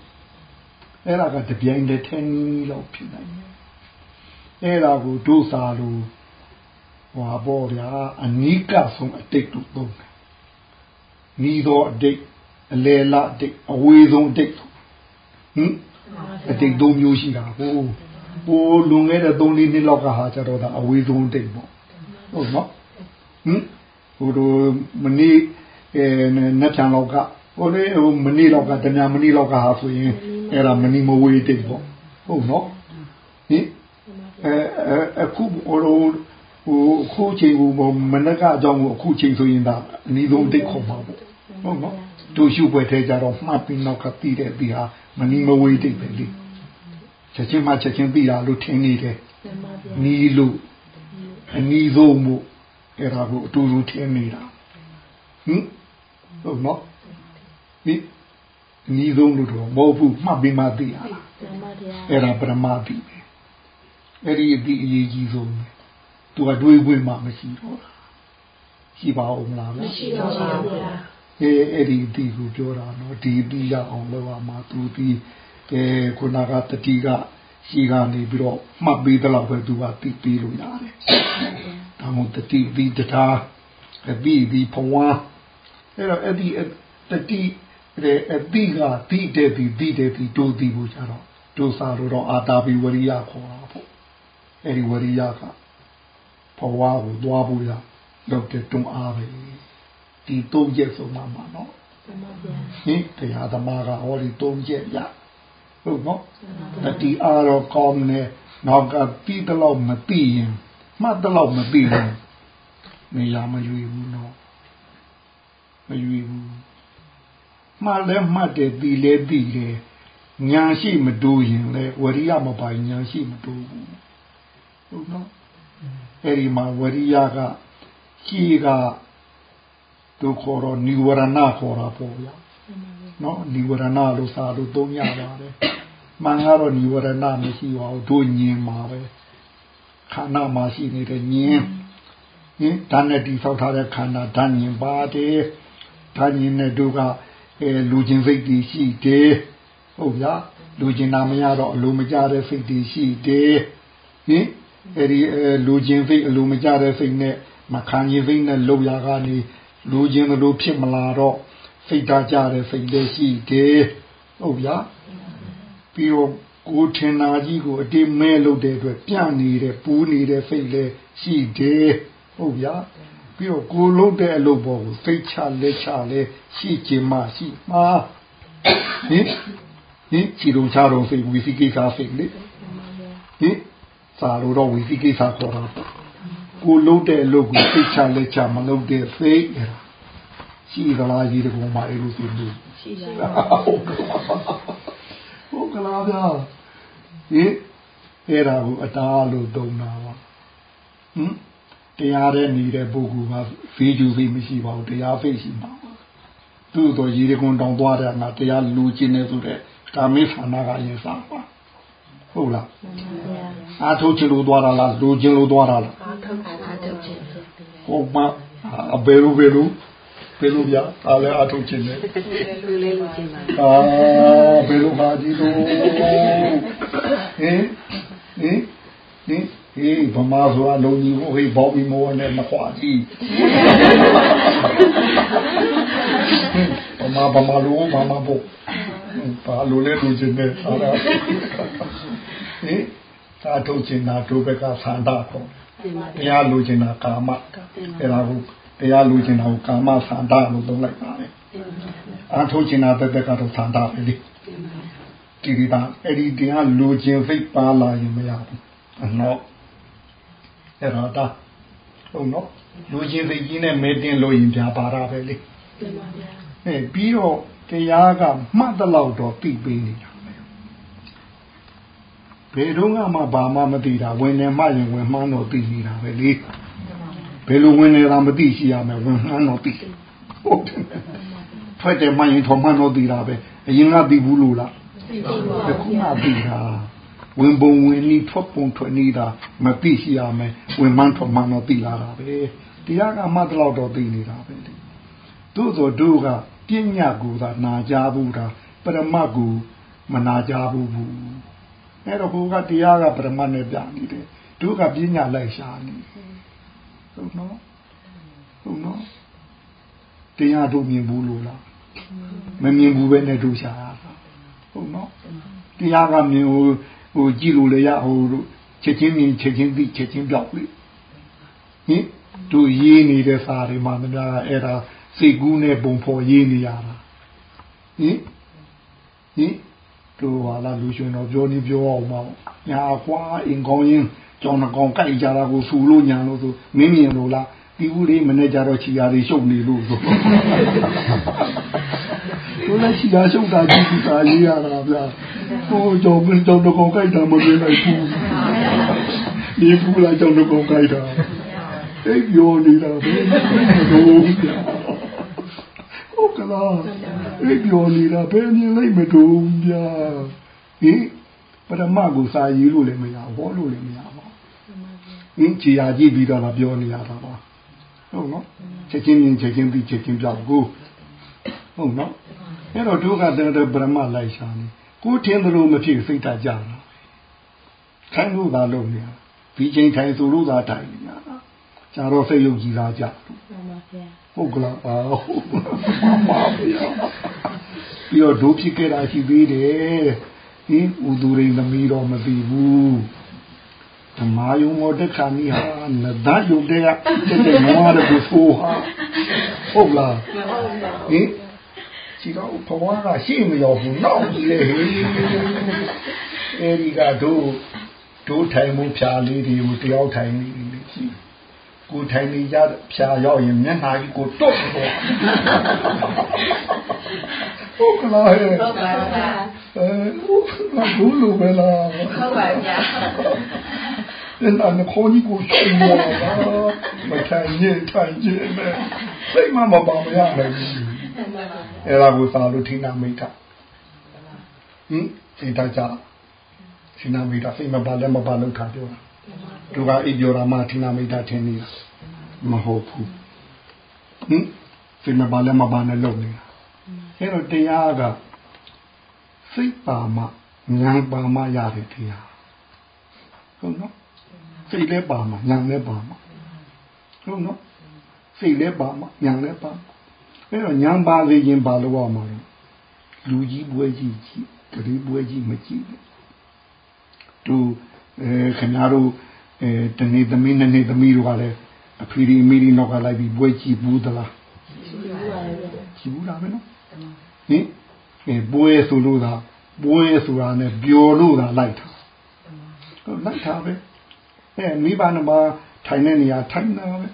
အဲ့ဒါကတပြိုင်တည်းထဲနီးလောက်ဖြစ်နိုင်တယ်အဲ့ဒါကိုဒုစာလို့ဟောပေါ့ဗျာအနိကဆုံးအတိတ်တို့သုံးတယ်နီးသောအတိတ်အလေလအတိတ်အဝေးဆုံးအတိတ်ဟင်အတိတ်သုံးမျိုးရှိတာကိုပိုလွန်ခဲ့တဲ့3လေးနှစ်လောက်ကဟာကြတော့ဒါအဝေးဆုံးအတိတ်ပေါ့ဟုတ်နော်ဟင်ဟိုတို့မနေ့အဲနှစ်ချံလောက်ကဟိုလေဟိုမနေ့လောက်ကတညာမနေ့လောက်ကဟာဆိုရင် အဲ့ဒါမနီမဝေးတိတ်ပေါ့ဟုတ်နော်ဟင်အဲအခုဟိုဟိုအခုချိန်ကိုမနက်ကအကြောင်းကိုအခုချိန်ဆိုရင်ဒါအနည်းဆုံးတိတ်ခေါ်ပါပေါ့ဟုတ်နော်တို့ရှုပွဲထဲကြတော့မှတ်ပြီးနောက်ကတည်တဲ့ဒီဟာမနီမဝေးတိတ်ပဲလေချက်ချင်းမှချက်ချင်းပြီးတာလို့ထင်နေတယ်နီးလို့အနီးဆုံးမှုအဲ့ဒါကိုအတူတူထင်နေတာဟင်ဟုတ်နော်ဒီ အနီးဆုံးလို့တော့မဟုတ်ဘူးမှတ်ပြီးမှသိရတာအဲ့ဒါပရမတိပဲအဲ့ဒီအတိအရေးကြီးဆုံးပဲသူကတွေးခွင့်မှမရှိတော့တာရှိပါဦးမလားမရှိပါဘူးဗျာအေးအဲ့ဒီဒီကိုပြောတာနော်ဒီပြီးရအောင်လုပ်ရမှာသူဒီအဲခုနကတတိကရှိကနေပြီးတော့မှတ်ပြီးတော့ပဲသူကတည်ပြီးလို့ရတယ်ဒါမှမဟုတ်တတိပြီးတရားအပြီးပြီးဘဝအဲ့တော့အဲ့ဒီတတိ တဲ့အတိကတိတဲ့ဒီတိတဲ့ဒီတို့ဒီကိုကြတော့ဒုစာလို့တော့အာတာဘိဝရိယခေါ်တာပေါ့အဲ့ဒီဝရိယကဘဝကိုသွားဖို့ရလောက်တဲ့တွန်းအားပဲဒီသုံးချက်ဆုံးမှာမှာနော်ဟင်တရားသမားကဟောဒီသုံးချက်ရဟုတ်နော်တတိအားတော့ကောင်းနေနောက်ကပြီးတော့မပြီးရင်မှတ်တော့မပြီးရင်နေရာမရွေဘူးနော်မရွေဘူး မှတ်လဲမှတ်တယ်ပြီးလဲပြီးတယ်ညာရှိမတိုးရင်လဲဝရိယမပိုင်ညာရှိမတိုးဘူးဟုတ်နော်အဲ့ဒီမှာဝရိယကရှိကတို့ခေါ်တော့និဝရဏခေါ်တာပေါ့ဗျာနော်និဝရဏလို့စာလို့သုံးရပါတယ်မှန်ကတော့និဝရဏမရှိပါဘူးတို့ညင်မှာပဲခန္ဓာမှာရှိနေတဲ့ညင်ဟင်ဓာတ်နဲ့တိဆောက်ထားတဲ့ခန္ဓာဓာတ်ညင်ပါတယ်ဓာတ်ညင်နဲ့တို့က အဲလူချင်းစိတ်တွေရှိတယ်ဟုတ်ဗျာလူချင်းနာမရတော့အလိုမကြတဲ့စိတ်တွေရှိတယ်ဟင်အဲဒီအဲလူချင်းစိတ်အလိုမကြတဲ့စိတ်နဲ့မခံရင်စိတ်နဲ့လောက်ရကနေလူချင်းလိုဖြစ်မလာတော့စိတ်ဓာတ်ကြတဲ့စိတ်တွေရှိတယ်ဟုတ်ဗျာပြီးတော့ကိုထင်နာကြီးကိုအတင်းမဲလုပ်တဲ့အတွက်ပြနေတဲ့ပူးနေတဲ့စိတ်လည်းရှိတယ်ဟုတ်ဗျာ ပြီးတော့ကိုလုံးတဲ့အလုပ်ပေါ်ကိုစိတ်ချလက်ချလဲရှိခြင်းမရှိမှာဟင်ဟင်ခြေလုံးချတော့စိတ်ဝီစီကိစ္စစိတ်လေဟင်စာလို့တော့ဝီစီကိစ္စခေါ်တာပေါ့ကိုလုံးတဲ့အလုပ်ကိုစိတ်ချလက်ချမလုပ်တဲ့စိတ်ရှိသလားကြီးတကုံမအဲ့လိုသိလို့ရှိပါဟုတ်ကလားဗျာဟင်အဲ့ဒါကိုအတားလို့တုံတာပါဟင် တရားတဲ့နေတဲ့ပုဂ္ဂိုလ်ကဖေးကျူဖေးမရှိပါဘူးတရားဖေးရှိမှာပါသူ့တော့ရေကွန်တောင်သွားတဲ့ငါတရားလူချင်းနေဆိုတဲ့ကာမိဌာနကရင်စားပါဟုတ်လားအာထုတ်ချင်လို့သွားတာလားလူချင်းလို့သွားတာလားအာထုတ်အာထုတ်ချင်ဟုတ်ပါအဘယ်လိုဘယ်လိုဘယ်လိုပြအားလဲအာထုတ်ချင်တယ်လူလေးလူချင်းပါအာဘယ်လိုပါဒီလိုဟင်ဟင်ဟင် ဟေးဗမာဆိုတာလုံကြီးဟိုဟေးဘောက်ပြီးမောနဲ့မခွာကြီးဗမာဗမာလူဗမာဘုဘာလူလဲလူချင်းနဲ့အားရဟေးသာထုတ်ချင်တာဒုဘကသန္တာခေါ်တရားလူချင်တာကာမအဲ့ဒါကိုတရားလူချင်တာကိုကာမသန္တာလို့သုံးလိုက်ပါတယ်အားထုတ်ချင်တာဘက်ဘက်ကတော့သန္တာပဲလေဒီဒီပါအဲ့ဒီတရားလူချင်စိတ်ပါလာရင်မရဘူးအနော် အဲ့တော့ဒါဟုတ်နော်လူချင်းစိတ်ကြီးနဲ့မဲတင်လို့ရင်ပြပါတာပဲလေတင်ပါဗျာအဲပြီးတော့တရားကမှတ်တလောက်တော့သိပေးနေတာဘယ်တော့မှဘာမှမသိတာဝင်နေမှရင်ဝင်မှန်းတော့သိနေတာပဲလေဘယ်လိုဝင်နေတာမသိရှိရမယ်ဝင်မှန်းတော့သိဟုတ်တယ်ထွက်တယ်မှရင်ထော်မှန်းတော့သိတာပဲအရင်ကသိဘူးလို့လားသိပါဘူးခုမှသိတာ ဝင်ပုံဝင်နီးထွက်ပုံထွက်နေတာမသိရှိရမယ်ဝင်မှန်းထွက်မှန်းတော့သိလာတာပဲတရားကမှတ်တော့တော့သိနေတာပဲသို့သောတို့ကပညာကိုသာနာကြဘူးတာပရမတ်ကိုမနာကြဘူးဘူးအဲ့တော့ဘုရားတရားကပရမတ်နဲ့ပြနေတယ်တို့ကပညာလိုက်ရှာနေဟုတ်နော်ဟုတ်နော်တရားတို့မြင်ဘူးလို့လားမမြင်ဘူးပဲနဲ့တို့ရှာရတာဟုတ်နော်တရားကမြင်ဟို ဟိုကြည့်လို့လည်းရဟိုချက်ချင်းမြင်ချက်ချင်းသိချက်ချင်းပြောက်ပြီဟင်တို့ရေးနေတဲ့စာတွေမှာများအဲ့ဒါစိတ်ကူးနဲ့ပုံဖော်ရေးနေရတာဟင်ဟင်တို့ဟာလာလူရှင်တော်ပြောနေပြောအောင်ပါညာကွာအင်ကောင်းရင်ကြောင်နှကောင်ကြိုက်ကြတာကိုစူလို့ညာလို့ဆိုမင်းမြင်လို့လားဒီဦးလေးမနေ့ကျတော့ခြေရာတွေရှုပ်နေလို့ဆို တို့လည်းခြေရာရှုပ်တာကြည့်ပြီးသာရေးရတာဗျာဟိုကြောင်မင်းကြောင်နှကောင်ကြိုက်တာမမြင်လိုက်ဘူးဒီဘူးလားကြောင်နှကောင်ကြိုက်တာအိပ်ပြောနေတာဘယ်လိုဗျာဟုတ်ကလားအိပ်ပြောနေတာဘယ်မြင်လိုက်မတူဗျာဟင်ပရမကိုစာရေးလို့လည်းမရဟောလို့လည်းမရပါဘူးဟင်ခြေရာကြည့်ပြီးတော့လာပြောနေရတာပါဟုတ်နော်ချက်ချင်းမြင်ချက်ချင်းပြီးချက်ချင်းပြောက်ကိုဟုတ်နော် အဲ့တော့ဒုက္ခတဲ့ဗြဟ္မလိုက်ရှာနေကိုထင်းသလိုမဖြစ်စိတ်ဓာတ်ကြတာခိုင်းလို့သာလုပ်နေရဒီချိန်ထိုင်ဆိုလို့သာတိုင်နေရတာကျတော့စိတ်ယုတ်ကြည်လာကြဟုတ်ကလားအာဟုတ်ပါဗျာပြီးတော့ဒုဖြစ်ခဲ့တာရှိသေးတယ်ဟင်ဥသူရိသမီးတော့မသိဘူးဓမ္မယုံမောတခါမိဟာနဒယုံတဲ့တဲ့မောရကိုဆိုဟာဟုတ်လားဟင် ဒီတော့ဘဝကရှိမရောက်ဘူးနောက်ကြီးလေအဲဒီကတို့တို့ထိုင်မှုဖြာလေးတွေကိုတယောက်ထိုင်နေလေရှိကိုထိုင်နေကြဖြာရောက်ရင်မျက်နှာကြီးကိုတုတ်တော့ဟုတ်ကလားဟဲ့ဟုတ်ပါပါအဲဘူးလို့ပဲလားဟုတ်ပါဗျာအဲ့ဒါနဲ့ခေါင်းကြီးကိုရှ အဲ့ဒါကိုသာလို့ထိနာမိတ်တာဟင်စိတ်ဓာတ်ကြထိနာမိတ်တာစိတ်မပါလည်းမပါလို့ထားပြောတာသူကအိပ်ပြောတာမှထိနာမိတ်တာထင်နေတာမဟုတ်ဘူးဟင်စိတ်မပါလည်းမပါနဲ့လုပ်နေတာအဲ့တော့တရားကစိတ်ပါမှဉာဏ်ပါမှရတယ်တရားဟုတ်နော်စိတ်လည်းပါမှဉာဏ်လည်းပါမှဟုတ်နော်စိတ်လည်းပါမှဉာဏ်လည်းပါမှ အဲ့တော့ဉာဏ်ပါစေခြင်းပါလို့ရမှာလေလူကြီးပွဲကြီးကြီးတတိပွဲကြီးမကြည့်ဘူးသူအဲခင်ဗျားတို့အဲတနေ့သမီးနှစ်နေ့သမီးတို့ကလည်းအဖေဒီမိဒီနောက်ကလိုက်ပြီးပွဲကြည့်ဘူးသလားကြည့်ဘူးလားပဲနော်ဟင်အဲပွဲဆိုလို့သာပွဲဆိုတာနဲ့ပျော်လို့သာလိုက်တာဟုတ်လိုက်တာပဲအဲမိဘနှစ်ပါးထိုင်တဲ့နေရာထိုင်တာပဲ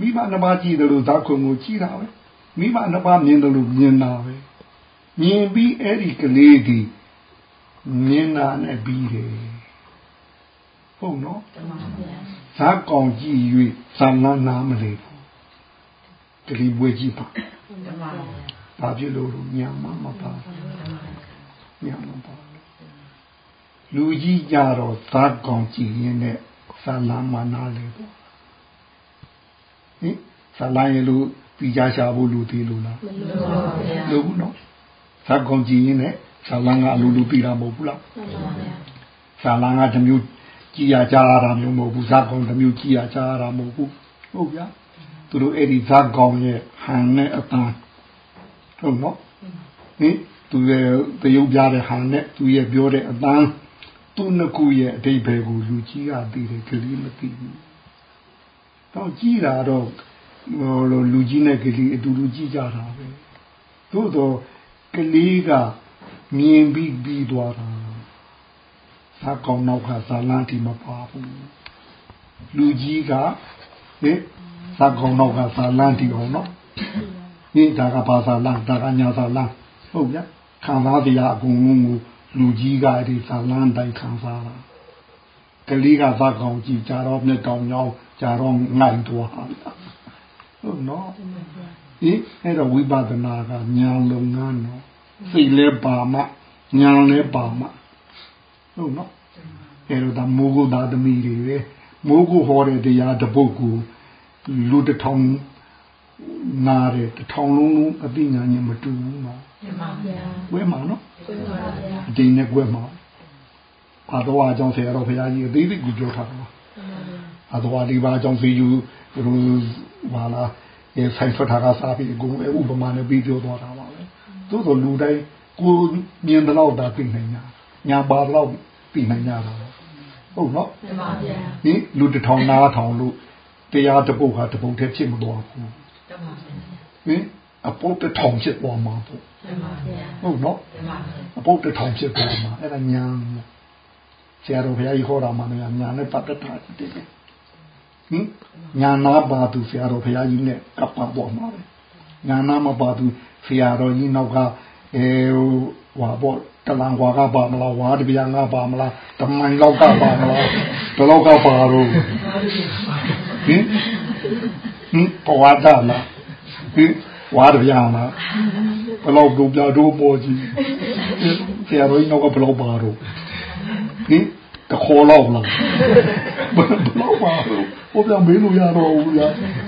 မိဘနှစ်ပါးကြည့်တယ်လို့ဇာခုံကိုကြည့်တာပဲ မိဘနှစ်ပါးမြင်တယ်လို့မြင်တာပဲမြင်ပြီးအဲ့ဒီကလေးဒီမြင်တာနဲ့ပြီးတယ်ဟုတ်နော်ဇာကောင်ကြည့်၍ဇာနာနာမလေးဘူးတတိပွေကြည့်ပါဘာဖြစ်လို့ညာမမပါညာမပါလူကြီးကြတော့ဇာကောင်ကြည့်ရင်နဲ့ဇာနာမနာလေးပေါ့ဟင်ဇာလာရင်လူ ပြီးကြရှာဖို့လူသေးလို့လားမလိုပါဘူးလို့နော်ဇာကောင်ကြည့်ရင်နဲ့ဇာလန်ကအလူလူပြီးတာမဟုတ်ဘူးလားမှန်ပါဗျာဇာလန်ကတမျိုးကြည်ရကြရတာမျိုးမဟုတ်ဘူးဇာကောင်တမျိုးကြည်ရကြရတာမဟုတ်ဘူးဟုတ်ဗျာသူတို့အဲ့ဒီဇာကောင်ရဲ့ဟန်နဲ့အတန်းဟုတ်နော်ဟင်သူရဲ့တရုပ်ပြတဲ့ဟန်နဲ့သူရဲ့ပြောတဲ့အတန်းသူ့နှစ်ခုရဲ့အတိတ်ဘယ်ကိုလူကြီးကသိတယ်ကလေးမသိဘူးတော့ကြည်တာတော့ဟို လူကြီးနဲ့ကလေးအတူတူကြည့်ကြတာပဲသို့တော့ကလေးကမြင်ပြီးပြီးသွားတာသာကောင်းနောက်ကဇာလန်းတီမပါဘူးလူကြီးကဟင်သာကောင်းနောက်ကဇာလန်းတီအောင်နော်ဟင်ဒါကဘာဇာလန်းဒါကညာဇာလန်းဟုတ်ဗျခံစားတရားအကုန်လုံးကိုလူကြီးကဒီဇာလန်းတိုင်းခံစားတာကလေးကဇာကောင်းကြည့်ကြတော့မြက်ကောင်းကြောင်းကြတော့ငိုင်သွား ဟုတ်နော်ဟဟင်အဲ့တော့ဝိပဿနာကညာလုပ်ငန်းတော့စိတ်လဲပါမှညာလဲပါမှဟုတ်နော်အဲ့တော့ဒါမိုးကုသာသမီးတွေပဲမိုးကုဟောတဲ့တရားတစ်ပုဒ်ကိုလူတစ်ထောင်နားတယ်တစ်ထောင်လုံးလုံးအသိဉာဏ်နဲ့မတူဘူးနော်မှန်ပါဗျာဝဲမှာနော်မှန်ပါဗျာအတိနဲ့ကွဲမှာဘာတော်အကြောင်းဆရာတော်ဘုရားကြီးအသေးသေးကိုပြောထားတာအတော်ဒီပါအကြောင်းစီယူဟို ဘာလားအဲဆိုင်ဖတ်တာကစားပြီးအကုန်ဥပမာနဲ့ပြီးပြောသွားတာပါပဲသို့တော်လူတိုင်းကိုမြင်တော့တာသိနိုင်ညာညာပါတော့သိနိုင်ကြတာဟုတ်နော်မှန်ပါဗျာဟင်လူတစ်ထောင်နားထောင်လို့တရားတပုတ်ဟာတပုတ်တည်းဖြစ်မသွားဘူးမှန်ပါဗျာဟင်အပုတ်တစ်ထောင်ဖြစ်သွားမှာပေါ့မှန်ပါဗျာဟုတ်နော်မှန်ပါဗျာအပုတ်တစ်ထောင်ဖြစ်သွားမှာအဲ့ဒါညာဆရာတော်ဘုရားကြီးခေါ်တာမှလည်းညာနဲ့ပတ်သက်တာတည်း ဟင်ညာနာပါသူဆရာတော်ဘုရားကြီးနဲ့ကပ်ပါတော့မှာပဲညာနာမပါသူဆရာတော်ကြီးနောက်ကအဲဟွာပေါ့တလန်ကွာကပါမလားဝါတပြားငါပါမလားတမိုင်လောက်ကပါမလားဘယ်လောက်ကပါတော့ဟင်ဟင်ပဝါဒလားဟင်ဝါတပြားလားဘယ်လောက်ဒုပြတို့ပေါ်ကြီးဆရာတော်ကြီးနောက်ကဘယ်လောက်ပါတော့ဟင်တခေါ်လောက်လား ဘယ်လောက်ပါတော့ဟိုပြန်မေးလို့ရတော့ဘူးဗျာ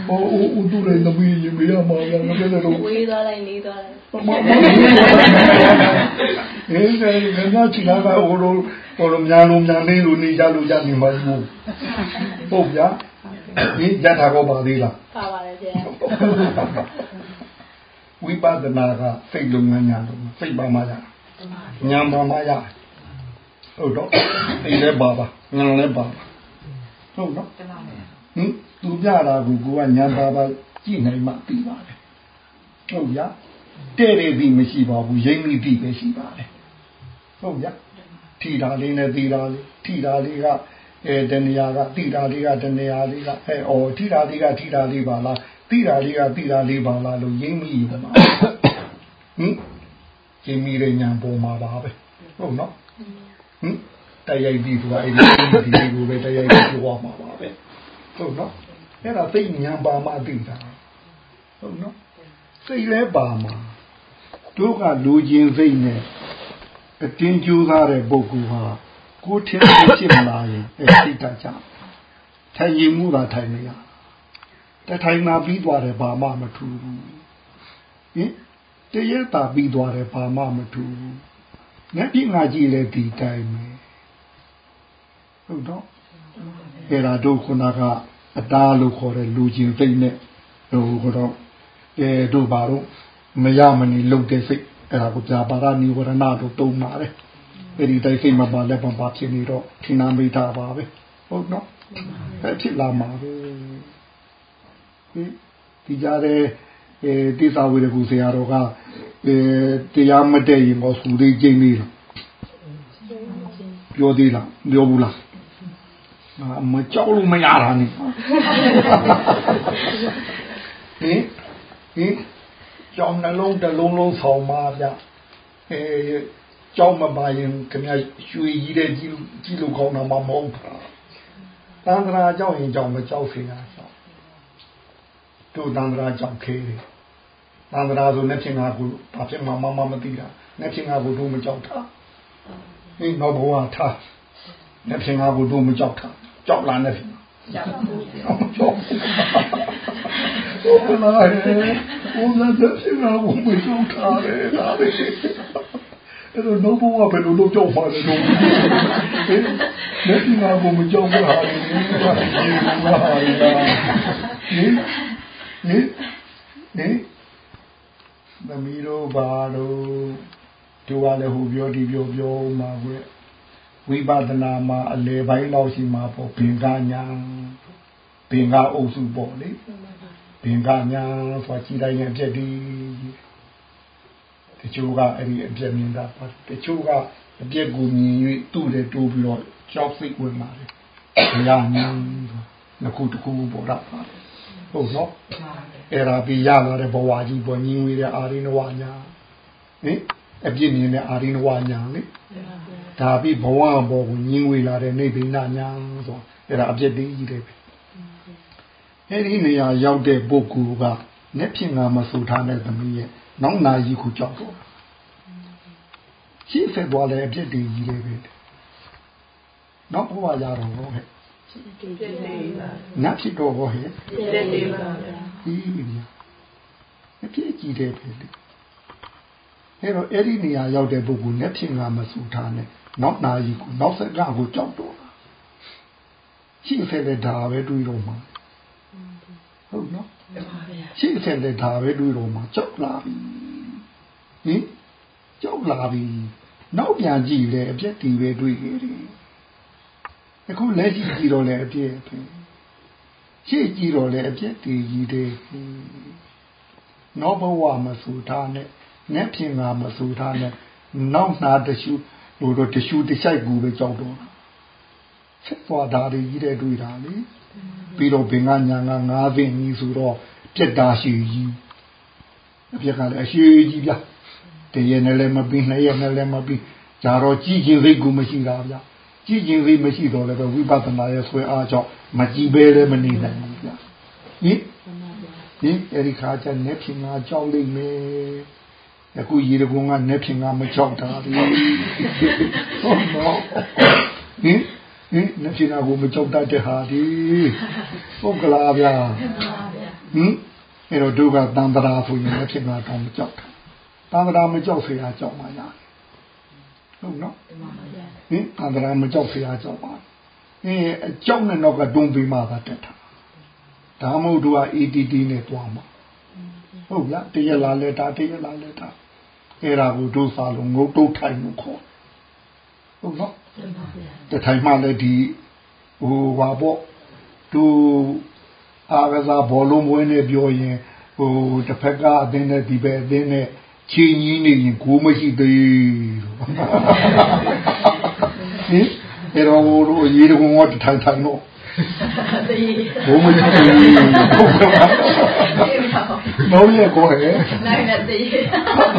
ဟိုဦးတူလည်းသမီးရင်မေးရမှာဗျာငါလည်းတော့ဝေးသွားလိုက်နေသွားလိုက်ဟင်းတယ်ငါချီလာကဟိုလိုဟိုလိုမြန်လို့မြန်နေလို့နေကြလို့ကြနေမှာဘူးဟုတ်ဗျာဒီရတာကောပါသေးလားပါပါတယ်ဗျာဝိပဿနာကစိတ်လုံးငန်းညာလုံးစိတ်ပါမှရညာပါမှရဟုတ်တော့စိတ်လည်းပါပါညာလည်းပါပါ ဟုတ်နော်ဟင်သူပြတာကကိုကညာပါပါကြည့်နိုင်မှပြီးပါတယ်ဟုတ်ဗျာတဲ့တဲ့ပြီးမရှိပါဘူးရိမ့်မိပြီးပဲရှိပါတယ်ဟုတ်ဗျာထီတာလေးနဲ့သီတာလေးထီတာလေးကအဲတနေရာကတိတာလေးကတနေရာလေးကအဲအော်ထီတာလေးကထီတာလေးပါလားတိတာလေးကတိတာလေးပါလားလို့ရိမ့်မိယူမှာဟင်ရိမ့်မိတဲ့ညာပုံမှာပါပဲဟုတ်နော်ဟင် တရိုက်ပြီးသူကအဲ့ဒီဒီကိုပဲတရိုက်ပြီးပြောမှာပါပဲဟုတ်နော်အဲ့ဒါသိဉာဏ်ပါမှသိတာဟုတ်နော်စိတ်လဲပါမှာတို့ကလူချင်းစိတ်နဲ့အတင်းကြိုးစားတဲ့ပုဂ္ဂိုလ်ဟာကိုယ်ထင်ဖြစ်မလာရင်အဲ့စိတ်တကြထိုင်ရင်မှုသာထိုင်နေရတထိုင်နာပြီးသွားတယ်ဘာမှမထူဘူးဟင်တရတာပြီးသွားတယ်ဘာမှမထူဘူးငါဒီငါကြည့်လဲဒီတိုင်းပဲ ဟုတ်တော့အဲ့ဒါတို့ခုနကအတားလို့ခေါ်တဲ့လူချင်းစိတ်နဲ့ဟိုကတော့အဲတို့ဘာတော့မရမနေလုံတဲ့စိတ်အဲ့ဒါကိုပြပါရနိဝရဏတို့တုံးပါတယ်အဲ့ဒီတိုင်းစိတ်မပါလက်ပံပါဖြစ်နေတော့ထင်နာမိတာပါပဲဟုတ်နော်အဲ့ဖြစ်လာမှာပဲဒီကြတဲ့အဲတိသဝေရကူဆရာတော်ကအဲတရားမတည့်ရင်တော့စူသေးကျင်းနေတယ်ပြောသေးလားပြောဘူးလား မကြောက်လို့မရတာနိဟင်ဟင်ကြောင်နှလုံးတစ်လုံးလုံးဆောင်ပါဗျအဲကြောက်မပါရင်ခင်ဗျာရွှေကြီးတဲ့ကြီးကြီးလို့ကောင်းတာမှမဟုတ်ဘူးတန္တရာကြောက်ရင်ကြောက်မကြောက်စေတာကြောက်တို့တန္တရာကြောက်ခေးတယ်တန္တရာဆိုနဲ့ဖြင်ငါကိုဘာဖြစ်မှမမမသိတာနဲ့ဖြင်ငါကိုတို့မကြောက်တာဟင်းတော့ဘဝထားနဲ့ဖြင်ငါကိုတို့မကြောက်တာ ကြောက်လာနေပြီကြောက်ကြောက်ဘုရားရဲ့ဘုရားတဲ့ရှင်ကဘုမကြောက်တာလေဒါပဲအဲ့တော့တော့ဘုရားဘယ်လိုလုပ်ကြောက်ပါလဲတော့လက်ရှိမှာဘုမကြောက်ဘူးဟာလေဘာလဲဘာဟာလေဟင်ဟင်ဟင်သမီးတို့ဘာလို့တို့ကလည်းဟိုပြောဒီပြောပြောမှာကွ ဝိပဿနာမှာအလေပိုင်းလောက်ရှိမှာပေါ့ဘင်္ဂညာဘင်္ဂအုပ်စုပေါ့လေဘင်္ဂညာဆိုကြည်တိုင်းရဲ့အပြက်ဒီတချို့ကအဲ့ဒီအပြက်မြင်တာပါတချို့ကအပြက်ကိုမြင်၍သူ့လည်းတိုးပြီးတော့ကြောက်စိတ်ဝင်ပါတယ်ဘုရားညာငခုတခုပေါ်တာပါဟုတ်နော်အဲ့ဒါပြီးရလာတဲ့ဘဝကြီးပေါ်ညီငွေတဲ့အာရိနဝညာဟင်အပြစ်မြင်တဲ့အာရိနဝညာလေ ဒါပြီးဘဝဘောကိုညင်းဝေလာတဲ့နေဗိနာညာဆိုအဲ့ဒါအပြစ်တည်းကြီးတယ်ပဲအဲ့ဒီနေရာရောက်တဲ့ပုဂ္ဂိုလ်ကလက်ဖြင့်ငါမဆူထားတဲ့သမီးရဲ့နောက်နာကြီးကိုကြောက်တော့ရှင်းဆက်သွားလဲအပြစ်တွေကြီးတယ်ပဲနောက်ဘဝရတော့ဟဲ့နတ်ဖြစ်တော့ဟဲ့ဒီဗျာအပြစ်ကြီးတယ်ပဲလေအဲ့တော့အဲ့ဒီနေရာရောက်တဲ့ပုဂ္ဂိုလ်လက်ဖြင့်ငါမဆူထားနဲ့ နောက်နာကြီးကိုနောက်ဆက်ကကိုကြောက်တော့ရှင်းဆက်တဲ့ဒါပဲတွေးတော့မှာဟုတ်နော်ရှင်းဆက်တဲ့ဒါပဲတွေးတော့မှာကြောက်လာပြီဟင်ကြောက်လာပြီနောက်ပြန်ကြည့်လေအပြက်တီပဲတွေးခဲ့တယ်အခုလက်ရှိကြည့်တော့လေအပြက်ပဲရှေ့ကြည့်တော့လေအပြက်တီကြီးတယ်နောက်ဘဝမဆူထားနဲ့နဲ့ဖြင်ငါမဆူထားနဲ့နောက်နာတရှု ဟိုတော့တရှုတဆိုင်ကူပဲကြောက်တော့ဆက်သွားတာကြီးတဲ့တွေ့တာလေပြီးတော့ဘင်္ဂညာငါငါးပင်ကြီးဆိုတော့ပြက်တာရှိကြီးအပြက်ကလည်းအရှိကြီးဗျတရနဲ့လည်းမပြီးနှစ်ရက်နဲ့လည်းမပြီးဒါတော့ကြည်ကျင်စိတ်ကူမရှိတာဗျကြည်ကျင်စိတ်မရှိတော့လည်းပဲဝိပဿနာရဲ့ဆွဲအားကြောင့်မကြည်ပဲလည်းမနေနိုင်ဘူးဗျဟင်ဟင်အဲ့ဒီခါကျနေဖြစ်ငါကြောက်လိမ့်မယ် အခုရေတကုံကနေဖြစ်ငါမကြောက်တာလေဟုတ်တော့ဟင်ဟင်နေဖြစ်ငါကိုမကြောက်တတ်တဲ့ဟာဒီဟုတ်ကလားဗျာဟင်အဲ့တော့ဒုက္ခတန်တရာဆိုရင်နေဖြစ်ငါတော့မကြောက်တာတန်တရာမကြောက်เสียကြောက်မှရတယ်ဟုတ်နော်ဟင်တန်တရာမကြောက်เสียကြောက်ပါအဲအကြောက်နဲ့တော့ကတွန်းပေးမှသာတက်တာဒါမှမဟုတ်သူက ATT နဲ့တွားမှာ ဟုတ်လားတရလာလက်တာတရလာလက်တာအဲ့ဒါကိုတို့စာလုံးငုတ်တုတ်ထိုင်လို့ခေါ်ဟုတ်နော်တထိုင်မှလည်းဒီဟိုဟာပေါ့သူအာကစားဘောလုံးပွဲနဲ့ပြောရင်ဟိုတစ်ဖက်ကအသင်းနဲ့ဒီဘက်အသင်းနဲ့ချင်းကြီးနေရင်ကိုမရှိသေးဟင်အဲ့တော့တို့ရေတကုံကထိုင်ထိုင်တော့ ဘုံမကြီးဘောရကိုဟဲ့နိုင်တဲ့တည်း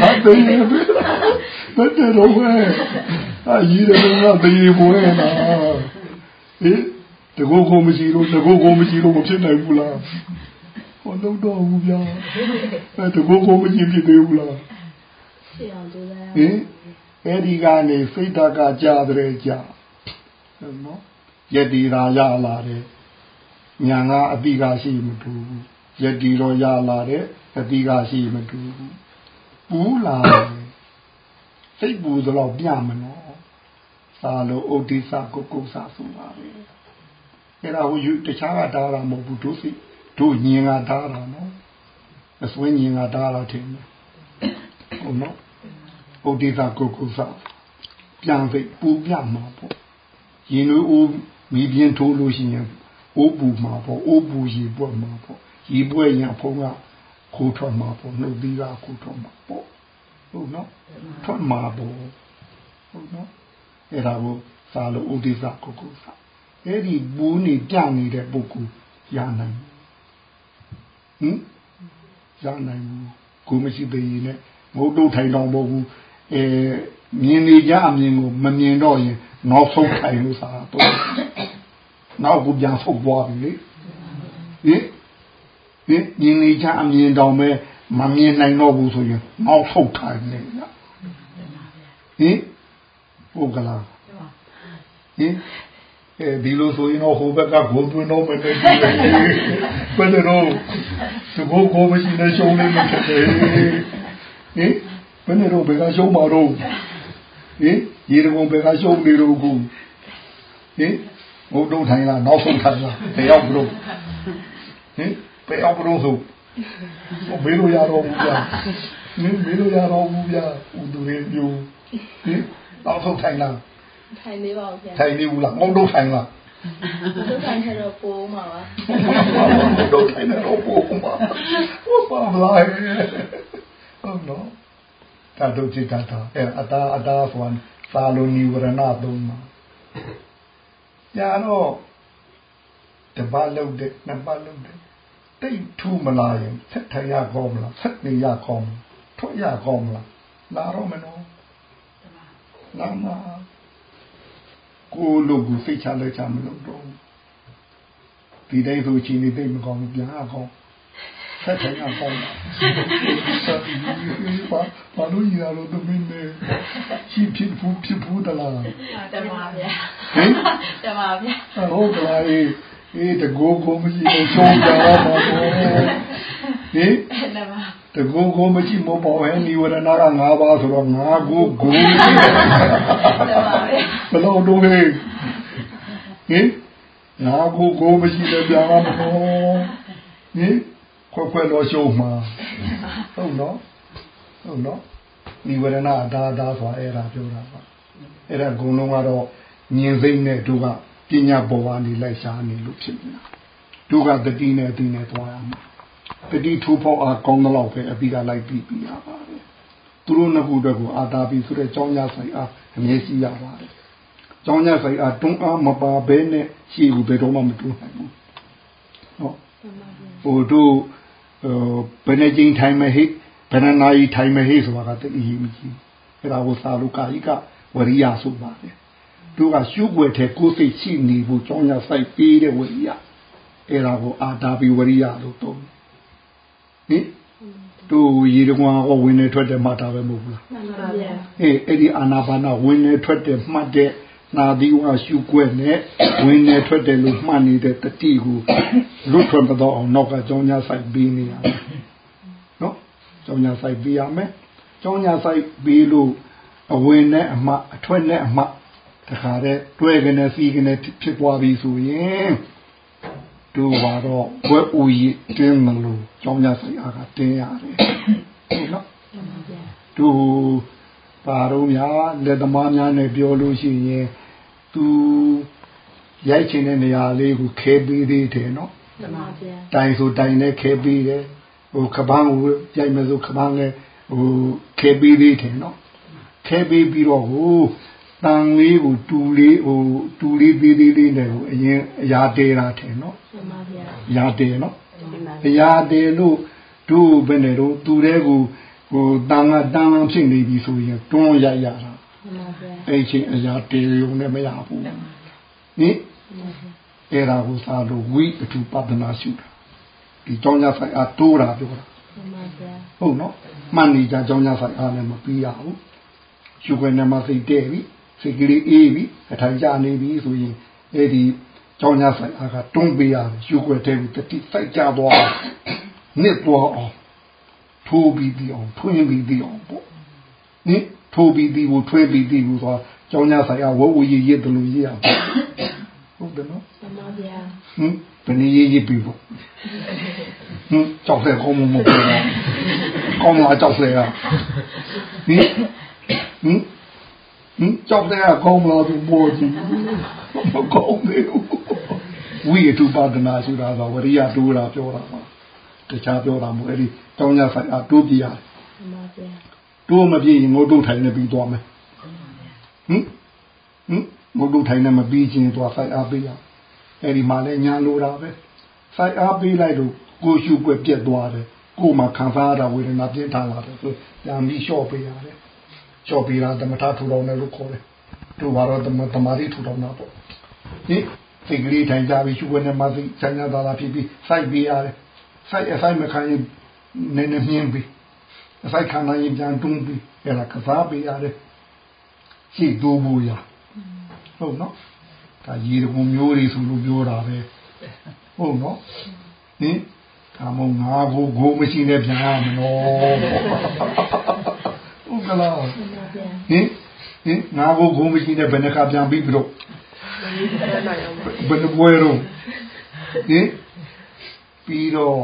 ဟာတည်းဘယ်တော့ဝဲအကြီးတယ်ကတည်းဘွဲနာဟင်တကူကိုမရှိလို့တကူကိုမရှိလို့မဖြစ်နိုင်ဘူးလားဟောလုံးတော့ဘူးဗျာအဲတကူကိုမရှိဖြစ်သေးဘူးလားဖြစ်အောင်ကြိုးစားဟင်အဲ့ဒီကနေစိတ်ဓာတ်ကကြားတဲ့ကြားဟုတ်နော် ယတိရာရလာတယ်ညာကအတိကရှိမတူဘူးယတိရောရလာတယ်အတိကရှိမတူဘူးပူလာတယ်စိတ်ပူသလောက်ပြမနော်သာလို့ဥဒိစ္စကိုကုသဆိုတာပဲအဲ့ဒါဟိုယူတခြားကတားတာမဟုတ်ဘူးတို့စိတို့ညင်ကတားတာနော်အစွင်းညင်ကတားတာထင်တယ်ဟုတ်နော်ဥဒိစ္စကိုကုသပြန်စိတ်ပူပြမှာပေါ့ရင်တွေအိုး မိပြင်းထိုးလို့ရှိရင်အိုးပူမှာပေါ့အိုးပူရေပွက်မှာပေါ့ရေပွက်ရင်အဖုံးကခိုးထွက်မှာပေါ့နှုတ်သီးကခိုးထွက်မှာပေါ့ဟုတ်နော်ထွက်မှာပေါ့ဟုတ်နော်အဲ့ဒါကိုသာလို့ဥဒိစ္စကိုကိုစာအဲ့ဒီဘူးနေပြနေတဲ့ပုဂ္ဂိုလ်ရနိုင်ဟင်ရနိုင်ဘူးကိုမရှိသေးရင်လည်းငုတ်တုတ်ထိုင်တော်မဟုတ်ဘူးအဲမြင်နေကြအမြင်ကိုမမြင်တော့ရင်နောက်ဆုံးထိုင်လို့သာတော့ နောက်ကိုပြန်ဆုတ်သွားပြီလေဟင်ဟင်မြင်နေကြအမြင်တော်မဲ့မမြင်နိုင်တော့ဘူးဆိုရင်နောက်ဆုတ်ထိုင်နေရဟင်ဟုတ်ကလားဟင်အဲဒီလိုဆိုရင်တော့ဟိုဘက်ကဂုံသွင်းတော့မနေဘူးဘယ်လိုသူကိုကိုမရှိနေရှုံးနေမှာဖြစ်တယ်ဟင်ဘယ်နဲ့တော့ဘယ်ကရှုံးမှာတော့ဟင်ရေတကုံဘယ်ကရှုံးနေတော့ခုဟင် ငုတ်တုံးထိုင်လားနောက်ဆုံးထိုင်လားဘယ်ရောက်ဘလို့ဟင်ဘယ်ရောက်ဘလို့ဆိုမေးလို့ရတော့ဘူးဗျာမင်းမေးလို့ရတော့ဘူးဗျာဦးသူရေပြိုဟင်နောက်ဆုံးထိုင်လားထိုင်နေပါဦးဗျာထိုင်နေဘူးလားငုတ်တုံးထိုင်လားငုတ်တုံးထိုင်တော့ပိုးမှာပါငုတ်တုံးထိုင်တော့ပိုးမှာဟုတ်ပါမလားဟုတ်နော်တာတို့จิตတာအဲအတာအတာဆိုရင်သာလိုနိဝရဏသုံးမှာ ညာတော့တပတ်လုံးတဲ့နှစ်ပတ်လုံးတဲ့တိတ်ထူမလာရင်ဆက်ထရကောင်းမလားဆက်နေရကောင်းထွက်ရကောင်းမလားလာတော့မနော်လာမှာကိုလိုကိုစိတ်ချလက်ချမလို့တော့ဒီတိုင်းဆိုချင်းနေသိမကောင်းပြန်အကောင်းဟ ဆက်ထိုင်အောင်ပေါင်းတာဘာဘာလို့ရလို့တမင်းနဲ့ရှိဖြစ်ဖို့ဖြစ်ဖို့တလားတမပါဗျာဟင်တမပါဗျာဟုတ်ကလားအေးအေးတကိုးကိုမရှိလို့ချုံကြတော့ပါဘောဟင်တမတကူကိုမရှိမပေါ်ဟဲနိဝရဏက၅ပါးဆိုတော့၅ခုဂုံတမပါဗျာဘယ်လိုတော့ဟဲ့ဟင်၅ခုကိုမရှိတဲ့ပြန်မလို့ဟင် ခွက်ခွက်တော့ရှုံးမှာဟုတ်နော်ဟုတ်နော်နိဝရဏအတားအတားဆိုတာအဲ့ဒါပြောတာပါအဲ့ဒါဂုံလုံးကတော့မြင်စိမ့်နဲ့တို့ကပညာပေါ်ကနေလိုက်ရှားနေလို့ဖြစ်နေတာတို့ကတတိနဲ့အတိနဲ့သွားရမှာတတိထူဖို့အားကောင်းတော့ပဲအပြီးကလိုက်ပြီးပြရပါတယ်သူတို့နှစ်ခုအတွက်ကိုအာတာပြီးဆိုတဲ့ကြောင်းရဆိုင်အားအမြဲရှိရပါတယ်ကြောင်းရဆိုင်အားတွန်းအားမပါဘဲနဲ့ရှိဘူးဘယ်တော့မှမတွန်းနိုင်ဘူးဟုတ်ဟိုတို့ဟို ဘယ်နဲ့ချင်းထိုင်မဟိဘယ်နဲ့နာရီထိုင်မဟိဆိုတာကတည်းကမကြည့်အဲ့ဒါကိုသာလုကာယိကဝရိယဆိုပါတယ်တို့ကရှုွယ်တဲ့ကိုယ်စိတ်ရှိနေဖို့ကြောင်းရဆိုင်ပြီးတဲ့ဝရိယအဲ့ဒါကိုအာတာပြီးဝရိယလို့သုံးဟင်တို့ရေတကွာကဝင်နေထွက်တယ်မှတ်တာပဲမဟုတ်ဘူးလားတမပါဗျာအေးအဲ့ဒီအာနာပါနာဝင်နေထွက်တယ်မှတ်တဲ့ နာသီဝရှုွက်နဲ့ဝင်နေထွက်တယ်လို့မှတ်နေတဲ့တတိကိုလွတ်ထွက်မတော့အောင်နောက်ကကြောင်းညာဆိုင်ပြီးနေရတယ်နော်ကြောင်းညာဆိုင်ပြီးရမယ်ကြောင်းညာဆိုင်ပြီးလို့အဝင်နဲ့အမှအထွက်နဲ့အမှတခါတည်းတွဲကနေစီးကနေဖြစ်သွားပြီဆိုရင်တို့ပါတော့ဘွဲဥယျတင်းမလို့ကြောင်းညာဆိုင်အားကတင်းရတယ်ဟုတ်နော်တမ ပါဗျာသူပါတော့များလက်သမားများနဲ့ပြောလို့ရှိရင်သူရိုက်ချင်တဲ့နေရာလေးကိုခဲပေးသေးတယ်နော်တမပါဗျာတိုင်ဆိုတိုင်နဲ့ခဲပေးတယ်ဟိုခပန်းကိုရိုက်မယ်ဆိုခပန်းနဲ့ဟိုခဲပေးသေးတယ်နော်ခဲပေးပြီးတော့ဟိုတန်လေးကိုတူလေးဟိုတူလေးသေးသေးလေးနဲ့ကိုအရင်အရာတဲတာတယ်နော်တမပါဗျာအရာတဲနော်အရာတယ်လို့တို့ဘယ်နဲ့တော့သူတဲ့ကို ဟိုတန်ကတန်လန်းဖြစ်နေပြီဆိုရင်တွန်းရိုက်ရတာတမပါဗျာအဲ့ချင်းအရာတယ်ရုံနဲ့မရဘူးဟင်အဲ့ဒါကိုစားလို့ဝိပထုပဒနာရှုတာဒီကြောင်းရဆိုင်အားတိုးတာပြောတာတမပါဗျာဟုတ်နော်မှန်နေကြကြောင်းရဆိုင်အားလည်းမပြီးရဘူးရှုခွင့်နဲ့မှစိတ်တဲ့ပြီစိတ်ကလေးအေးပြီအထိုင်ကျနေပြီဆိုရင်အဲ့ဒီကြောင်းရဆိုင်အားကတွန်းပေးရတယ်ရှုခွင့်တဲ့တတိစိုက်ကြသွားနစ်သွားအောင် ထိုးပြီးပြီးအောင်ထွင်းပြီးပြီးအောင်ပေါ့နိထိုးပြီးပြီးကိုထွင်းပြီးပြီးကိုဆိုကြောင်းရဆိုင်အားဝဝရည်ရည်တယ်လို့ရရဟုတ်တယ်နော်တမပါဗျာဟင်ဘယ်နည်းရေးရေးပြီပေါ့ဟင်ကြောက်တဲ့ကောင်းမမဟုတ်ဘူးနော်ကောင်းလာကြောက်တဲ့ကဟင်ဟင်ဟင်ကြောက်တဲ့ကကောင်းလာသူပေါ်ကြည့်မကောင်းသေးဘူးဝိရတုပါဒနာဆိုတာကဝရိယတိုးတာပြောတာပါတခြားပြောတာမဟုတ်အဲ့ဒီ တောင်းရဆိုင်အတိုးပြရတယ်တမပါဗျာတိုးမပြည့်ရင်ငိုတို့ထိုင်နေပြီးသွားမယ်ဟင်ဟင်ငိုတို့ထိုင်နေမပြီးချင်းသွားဆိုင်အားပေးရအဲ့ဒီမှာလည်းညာလိုတာပဲဆိုင်အားပေးလိုက်လို့ကိုရှုွက်ပြက်သွားတယ်ကိုမှခံစားရတာဝေဒနာပြင်းထန်လာတယ်ဆိုညာပြီးလျှော့ပေးရတယ်လျှော့ပေးတာသမထထူတော်တယ်လို့ခေါ်တယ်တို့ဘာတော့သမမာရီထူတော်တာပေါ့ဟင်စိတ်ကလေးထိုင်ကြပြီးရှုွက်နဲ့မှသိဆိုင်ရတာလာဖြစ်ပြီးစိုက်ပေးရတယ်စိုက်အဆိုင်မခံရင် နည်းနည်းမြင်းပြီးအစိုက်ခံနိုင်ရင်ပြန်တွန်းပြီးအဲ့ဒါကစားပေးရတယ်ရှိတိုးဘူးရဟုတ်နော်ဒါရေတကုံမျိုးတွေဆိုလို့ပြောတာပဲဟုတ်နော်ဟင်ဒါမို့ငါကိုကိုမရှိနဲ့ပြန်ရမလို့ဟုတ်ကလားတမပါဗျာဟင်ဟင်ငါကိုကိုမရှိနဲ့ဘယ်နှခါပြန်ပြီးပြီးတော့ဘယ်နှပွဲတော့ဟင်ပြီးတော့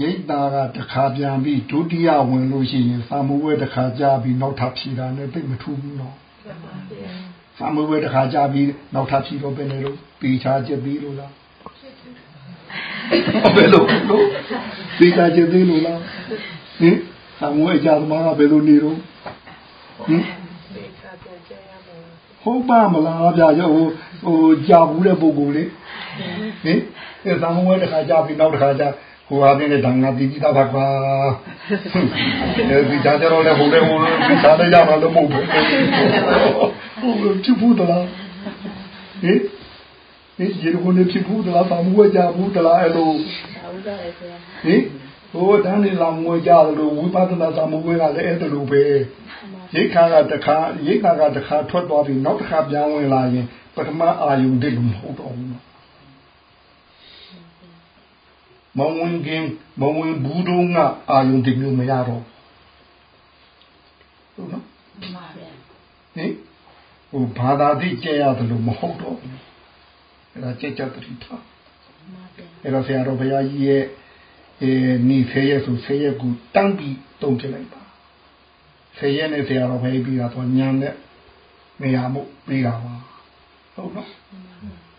ရိတ်တာကတစ်ခါပြန်ပြီး ဒုတိယဝင်လို့ရှိရင်သာမဝဲတစ်ခါကြာပြီး နောက်ထပ်ဖြီတာနဲ့ သိပ်မထူးဘူးနော်တမပါဗျာသာမဝဲတစ်ခါကြာပြီး နောက်ထပ်ဖြီတော့ပဲလေလို့ပြီးချာချက်ပြီးလို့လားဘယ်လိုလို့ပြီးချာချက်ပြီးလို့လားဟင်သာမဝဲကြာသမားကဘယ်လိုနေတော့ဟင်ဟုတ်ပါမလားဗျာဟိုဟိုကြာဘူးတဲ့ပုဂ္ဂိုလ်လေဟင်အဲသာမဝဲတစ်ခါကြာပြီးနောက်တစ်ခါကြာ ဟိုဟာနေတဲ့တန်ငါတိတိတာကွာအဲဒီကြာကြတော့လေဟိုလေဟိုဒီစားတဲ့ရမှာလို့မဟုတ်ဘူးဟိုချစ်ဘူးတလားဟင်ဟဒီရေကုန်နေဖြစ်ဘူးတလားသာမွေးကြဘူးတလားအဲ့လိုဟုတ်တယ်ဆရာဟင်ဟိုတန်းနေလာမွေးကြလို့ဝိပဿနာသာမွေးကလည်းအဲ့လိုပဲရိတ်ခါကတခါရိတ်ခါကတခါထွက်သွားပြီးနောက်တစ်ခါပြန်ဝင်လာရင်ပထမအာယုန်တည်းမဟုတ်တော့ဘူး မဝင်ခင်မဝင်ဘူးတော့ကအာယုန်တည်းမျိုးမရတော့ဟုတ်နော်မှန်ပါဗျာဟင်ဟိုဘာသာတိကျရတယ်လို့မဟုတ်တော့ဘူးအဲ့ဒါကြက်ကြက်တတိထားအဲ့တော့ဆရာတော်ဘုရားကြီးရဲ့အဲနီဖေးရဆိုဆေးရကူတန်းပြီးတုံးပြလိုက်ပါဆေးရနဲ့ဆရာတော်ဘုရားပြီးတော့ညံတဲ့နေရာမှုပြီးတာပါဟုတ်နော်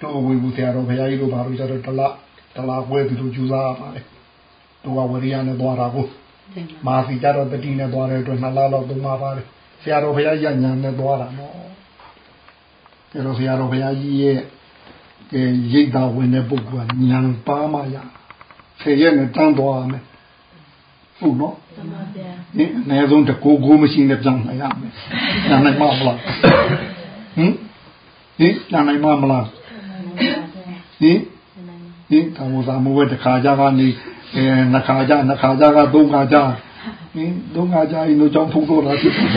တို့ဝေဘူးဆရာတော်ဘုရားကြီးတို့ဘာလို့ကျတော့တလား တလားပွဲသူတို့ကြိုးစားပါလေတို့ကဝရိယနဲ့သွားတာကိုမာစီကြတော့တတိနဲ့သွားတဲ့အတွက်နှစ်လလောက်သုံးပါပါတယ်ဆရာတော်ဘုရားကြီးညာနဲ့သွားတာနော်အဲတော့ဆရာတော်ဘုရားကြီးရဲ့အဲရိတ်တာဝင်တဲ့ပုဂ္ဂိုလ်ကညာပါမှရဆယ်ရက်နဲ့တန်းသွားမယ်ဟုတ်နော်မှန်ပါဗျာဒီအနည်းဆုံးတကိုကိုမရှိနဲ့ပြန်နိုင်ရမယ်ညာနိုင်မလားဟင်ဟင်ညာနိုင်မလားဟင် ဒီကံဝဇာမဝဲတခါကြကနေအဲနှစ်ခါကြနှစ်ခါကြကသုံးခါကြဟင်သုံးခါကြရင်တော့ကြောင်းဖုတ်တော့တာဖြစ်တယ်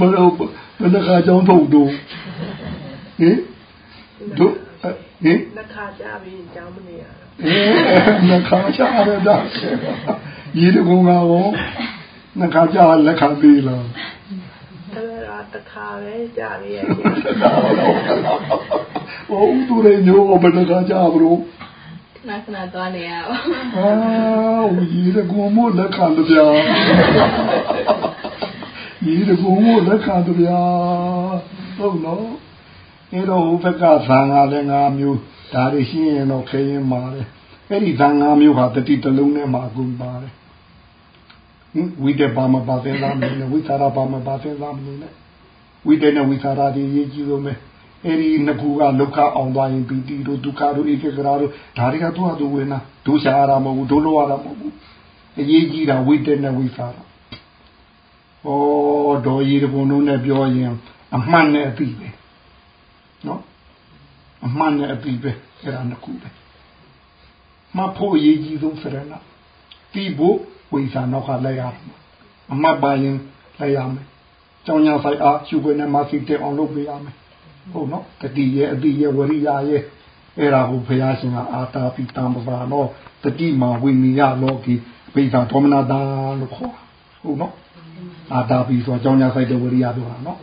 ဘယ်လိုဘယ်နှခါကြောင်းဖုတ်တော့ဟင်တို့ဟင်နှစ်ခါကြပြီးကြောင်းမနေရအဲနှစ်ခါကြရတာရေတကုံကရောနှစ်ခါကြလက်ခံပြီးလားအဲ့ဒါတခါပဲကြာရရဲ့ ဟိုဥတူရဲ့ညိုဘယ်နှခါကြဘလို့ခဏခဏသွားနေရပါအာဟိုရေတကုံမို့လက်ခံတပြားရေတကုံမို့လက်ခံတပြားဟုတ်နော်အဲတော့ဟိုဘက်ကဇာငါလည်းငါမျိုးဒါတွေရှင်းရင်တော့ခရင်ပါတယ်အဲ့ဒီဇာငါမျိုးဟာတတိတလုံးနဲ့မှာကုန်ပါတယ်ဟင်ဝိတ္တပါမပါသင်သားမလို့နဲ့ဝိသရာပါမပါသင်သားမလို့နဲ့ဝိတ္တနဲ့ဝိသရာဒီရေးကြည့်လို့မယ် အဲ့ဒီနှစ်ခုကလောကအောင်သွားရင်ပီတိတို့ဒုက္ခတို့ဧကဂရတို့ဒါတွေကသူ့ဟာသူဝင်တာဒုရှာရတာမဟုတ်ဘူးဒုလောရတာမဟုတ်ဘူးအရေးကြီးတာဝိတ္တနဲ့ဝိသရာဩဒေါ်ကြီးတကုံတို့နဲ့ပြောရင်အမှန်နဲ့အပြီးပဲနော်အမှန်နဲ့အပြီးပဲအဲ့ဒါနှစ်ခုပဲမဖို့အရေးကြီးဆုံးစရဏတီးဖို့ဝိဇာနောက်ကလိုက်ရမှာအမှတ်ပါရင်လိုက်ရမယ်ကြောင်ညာဆိုင်အားရှုခွေနဲ့မဆီတဲ့အောင်လုပ်ပေးရမယ် ဟုတ်နော်တတိရဲ့အတိရဲ့ဝရိယရဲ့အဲ့ဒါကိုဘုရားရှင်ကအာတာပိတံပပါတော့တတိမာဝိနည်းလောကီပိဿာသောမနာတာလို့ခေါ်ဟုတ်နော်အာတာပိဆိုအကြောင်းညာဆိုင်တဲ့ဝရိယပြောတာနော်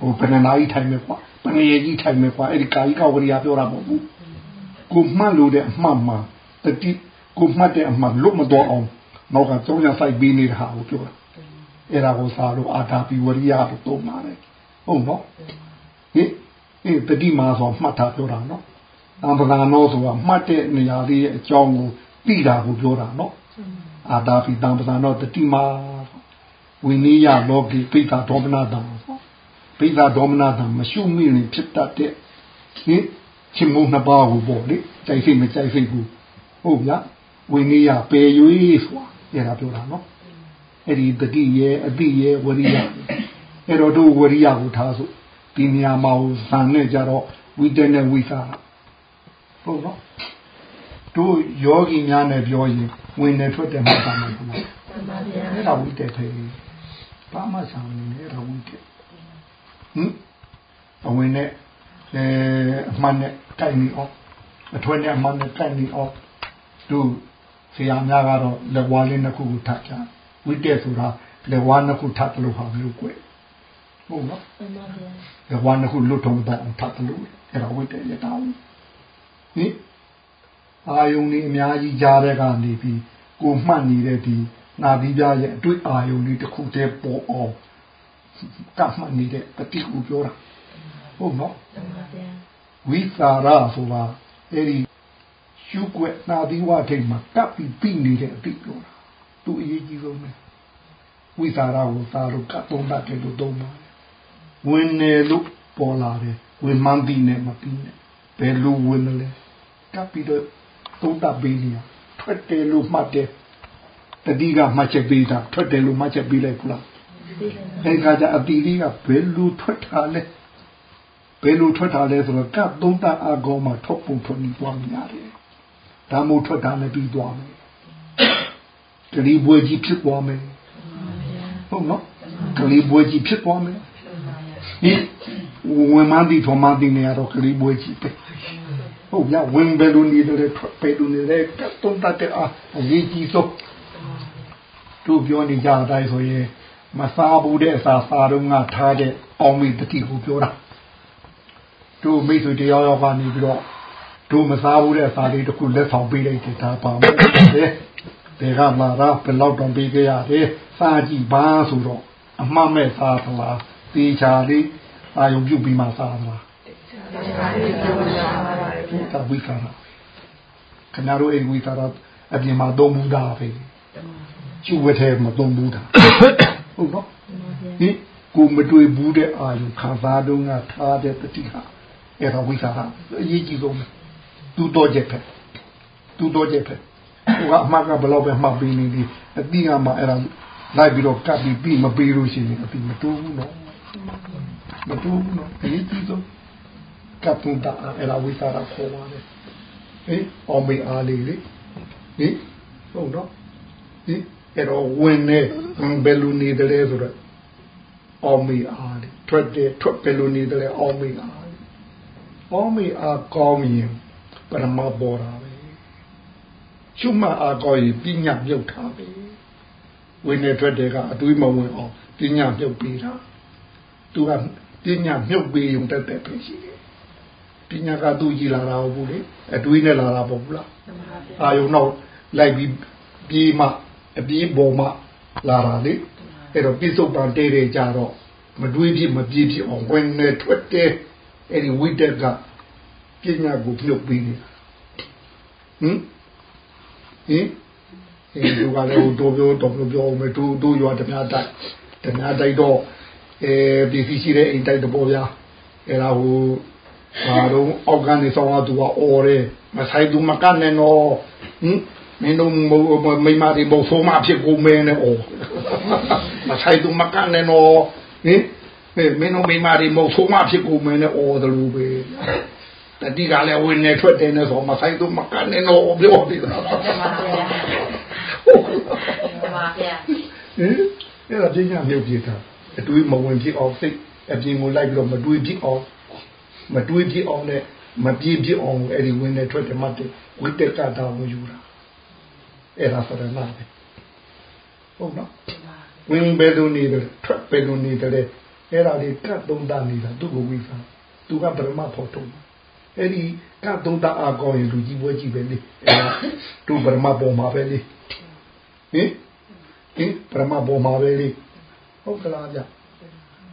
ဟိုဘယ်နှနာရီထိုင်မယ်ကွာပဏေကြီးထိုင်မယ်ကွာအဲ့ဒီကာယကဝရိယပြောတာမဟုတ်ဘူးကိုမှတ်လို့တဲ့အမှတ်မှာတတိကိုမှတ်တဲ့အမှတ်လွတ်မတော့အောင်နောက်ကကြောင်းညာဆိုင်ပေးနေတာဟာကိုပြောတာအဲ့ဒါကိုစာလို့အာတာပိဝရိယလို့သုံးပါတယ်ဟုတ်နော်ဟင် အေးတတိမာဆိုမှတ်တာပြောတာနော်အံပကာနောဆိုတာမှတ်တဲ့နေရာလေးရဲ့အကြောင်းကိုသိတာကိုပြောတာနော်အာတာပိတံပဇာနောတတိမာဝိနည်းလောကိပိဋကဒေါမနတံပိဿဒေါမနတံမရှုမိရင်ဖြစ်တတ်တဲ့ဟင်ချင်းမုံနှစ်ပါးကိုပေါ့လေကြိုက်စိတ်မကြိုက်စိတ်ဘူးဟုတ်ဗျာဝိနည်းပယ်ရွေးဆိုတာအဲ့ဒါပြောတာနော်အဲ့ဒီတတိရဲ့အတိရဲ့ဝရိယအဲ့တော့တို့ဝရိယကိုထားစို့ ဒီနေရာမှာဇန်နဲ့ကြတော့ဝိတ္တနဲ့ဝိသရာဟုတ်နော်တို့ယောဂီများနဲ့ပြောရင်ဝင်နေထွက်တယ်မှတ်ပါမယ်ခင်ဗျာမှန်ပါဗျာအဲ့ဒါဝိတ္တထဲဘာမှဆောင်နေအဲ့ဒါဝိတ္တဟင်အဝင်နဲ့အဲအမှန်နဲ့ကြိုက်နေအောင်အထွေနဲ့အမှန်နဲ့ကြိုက်နေအောင်တို့ဆရာများကတော့လက်ဝါးလေးနှစ်ခုကိုထပ်ကြဝိတ္တဆိုတာလက်ဝါးနှစ်ခုထပ်လို့ဟာမျိုးကွ ဟုတ်နော်မှန်ပါဗျာလက်ဝါးနှစ်ခုလွတ်ထုံတတ်အောင်ထပ်လို့အဲ့ဒါဝိတ္တရတောင်းဟင်အာယုန်လေးအများကြီးကြားတဲ့ကနေပြီးကိုမှတ်နေတဲ့ဒီနာသီးပြရဲ့အတွေ့အာယုန်လေးတစ်ခုတည်းပေါ်အောင်ကမှတ်နေတဲ့ပฏิကူပြောတာဟုတ်နော်ဝိသရာဆိုတာအဲ့ဒီရှုွက်နာသီဝထိတ်မှာကပ်ပြီးပြီးနေတဲ့အတိပြောတာသူအရေးကြီးဆုံးပဲဝိသရာကိုသာလို့ကပ်သုံးတတ်တယ်လို့သုံးပါတယ် ဝင်နေလို့ပေါ်လာတယ်ဝင်မှန်းပြီးနေမပြီးနဲ့ဘယ်လိုဝင်လဲကပ်ပြီးတော့သုံးတတ်ပြီးနေထွက်တယ်လို့မှတ်တယ်တတိကမှတ်ချက်ပေးတာထွက်တယ်လို့မှတ်ချက်ပေးလိုက်ဘူးလားအဲခါကျအပီလေးကဘယ်လိုထွက်တာလဲဘဘယ်လိုထွက်တာလဲဆိုတော့ကတ်သုံးတအကောမှာထွက်ပုံထွက်နေသွားမြရတယ်ဒါမို့ထွက်တာလည်းပြီးသွားမယ်ကလေးဘွေကြီးဖြစ်သွားမယ်ဟုတ်နော်ကလေးဘွေကြီးဖြစ်သွားမယ် ဟင်ဝင်မသည်ထောမသည်နေရတော့ကလေးဘွေကြီးပဲဟုတ်ရဝင်ဘယ်လိုနေတယ်ထွက်ဘယ်လိုနေလဲကတ်သုံးတတဲ့အရေးကြီးဆုံးတို့ပြောနေကြတဲ့အတိုင်းဆိုရင်မစားဘူးတဲ့အစာစားတော့ငါထားတဲ့အောင်မိတတိကိုပြောတာတို့မိတ်ဆွေတယောက်ယောက်ကနေပြီးတော့တို့မစားဘူးတဲ့အစာလေးတစ်ခုလက်ဆောင်ပေးလိုက်တယ်ဒါပါမယ်ဒီကလာတော့ဘယ်လောက်တောင်ပေးခဲ့ရတယ်စားကြည့်ပါဆိုတော့အမှတ်မဲ့စားသလား တေချာလေးအာယုံပြုတ်ပြီးမှစားသလားဒါဝိကာရခင်ဗျားတို့အဲ့ဝိကာရအပြင်မှာသုံးဘူးတာပဲကျုပ်ဝတ်ထဲမသုံးဘူးတာဟုတ်နော်ဟင်ကိုမတွေ့ဘူးတဲ့အာယုခံစားတော့ငါထားတဲ့တတိဟာအဲ့ဒါဝိကာရအရေးကြီးဆုံးသူတော့ချက်ပဲသူတော့ချက်ပဲဟိုကအမှတ်ကဘယ်လောက်ပဲမှတ်ပြီးနေပြီအတိကမှအဲ့ဒါလိုက်ပြီးတော့ကပ်ပြီးပြီးမပြီးလို့ရှိရင်အတိမတူဘူးနော် မတူဘူးနော်အရေးကြီးဆုံးကပ်ပုံတာအဲ့ဒါဝိကာရခေါ်ပါတယ်ဟင်အောင်မေအားလေးလေဟင်ဟုတ်တော့ဟင်အဲ့တော့ဝင်နေဘယ်လိုနေတယ်လဲဆိုတော့အောင်မေအားလေထွက်တယ်ထွက်ဘယ်လိုနေတယ်လဲအောင်မေအားလေအောင်မေအားကောင်းရင်ပရမဘောတာပဲရှုမှတ်အားကောင်းရင်ပညာမြုပ်တာပဲဝင်နေထွက်တယ်ကအတွေးမဝင်အောင်ပညာမြုပ်ပေးတာ သူကပညာမြုပ်ပေးုံတက်တက်ပဲရှိတယ်ပညာကသူ့ကြည်လာတာဟုတ်ဘူးလေအတွေးနဲ့လာတာပေါ့ဘူးလားအာယုံတော့လိုက်ပြီးပြေးမှအပြေးပေါ်မှလာတာလေအဲ့တော့ပြစ္ဆုတ်ပန်တဲတဲ့ကြတော့မတွေးဖြစ်မပြေးဖြစ်အောင်ဝင်နေထွက်တဲ့အဲ့ဒီဝိတက်ကပညာကိုပြုတ်ပေးနေတာဟင်ဟင်အဲသူကလည်းတို့ပြောတော့ပြောမယ်တို့တို့ရွာတပြားတိုက်တပြားတိုက်တော့ အဲဒီစီရှိတဲ့အိမ်တိုက်တပေါ်ဗျာအဲ့ဒါဟိုဘာတော့အောက်ကနေဆောင်သူကအော်တယ်မဆိုင်သူမကနဲ့နော်ဟင်မင်းတို့မိမတွေဘုံဆုံးမဖြစ်ကုန်မင်းနဲ့အော်မဆိုင်သူမကနဲ့နော်ဟင်မင်းတို့မိမတွေဘုံဆုံးမဖြစ်ကုန်မင်းနဲ့အော်တယ်လို့ပဲတတိကလည်းဝင်နေထွက်တယ်နဲ့ဆိုမဆိုင်သူမကနဲ့နော်ပြောပြီးတော့ပါဗျာဟင်အဲ့ဒါပညာမြုပ်ပြတာ အတွေးမဝင်ဖြစ်အောင်စိတ်အပြင်ကိုလိုက်ပြီးတော့မတွေးဖြစ်အောင်မတွေးဖြစ်အောင်နဲ့မပြေးဖြစ်အောင်အဲ့ဒီဝင်နေထွက်တယ်မှတ်တယ်ဝိတက်ကတာကိုယူတာအဲ့ဒါဆိုရနာပဲဟုတ်နော်ဝင်ဘယ်လိုနေတယ်ထွက်ဘယ်လိုနေတယ်အဲ့ဒါလေးကတ်သုံးတာနေတာသူ့ကိုဝိသသူကပရမဖို့တုံးအဲ့ဒီကတ်သုံးတာအကောင်းရင်လူကြီးပွဲကြီးပဲလေအဲ့ဒါသူပရမပေါ်မှာပဲလေဟင်ဟင်ပရမပေါ်မှာပဲလေ ဟုတ်ကလားဗျ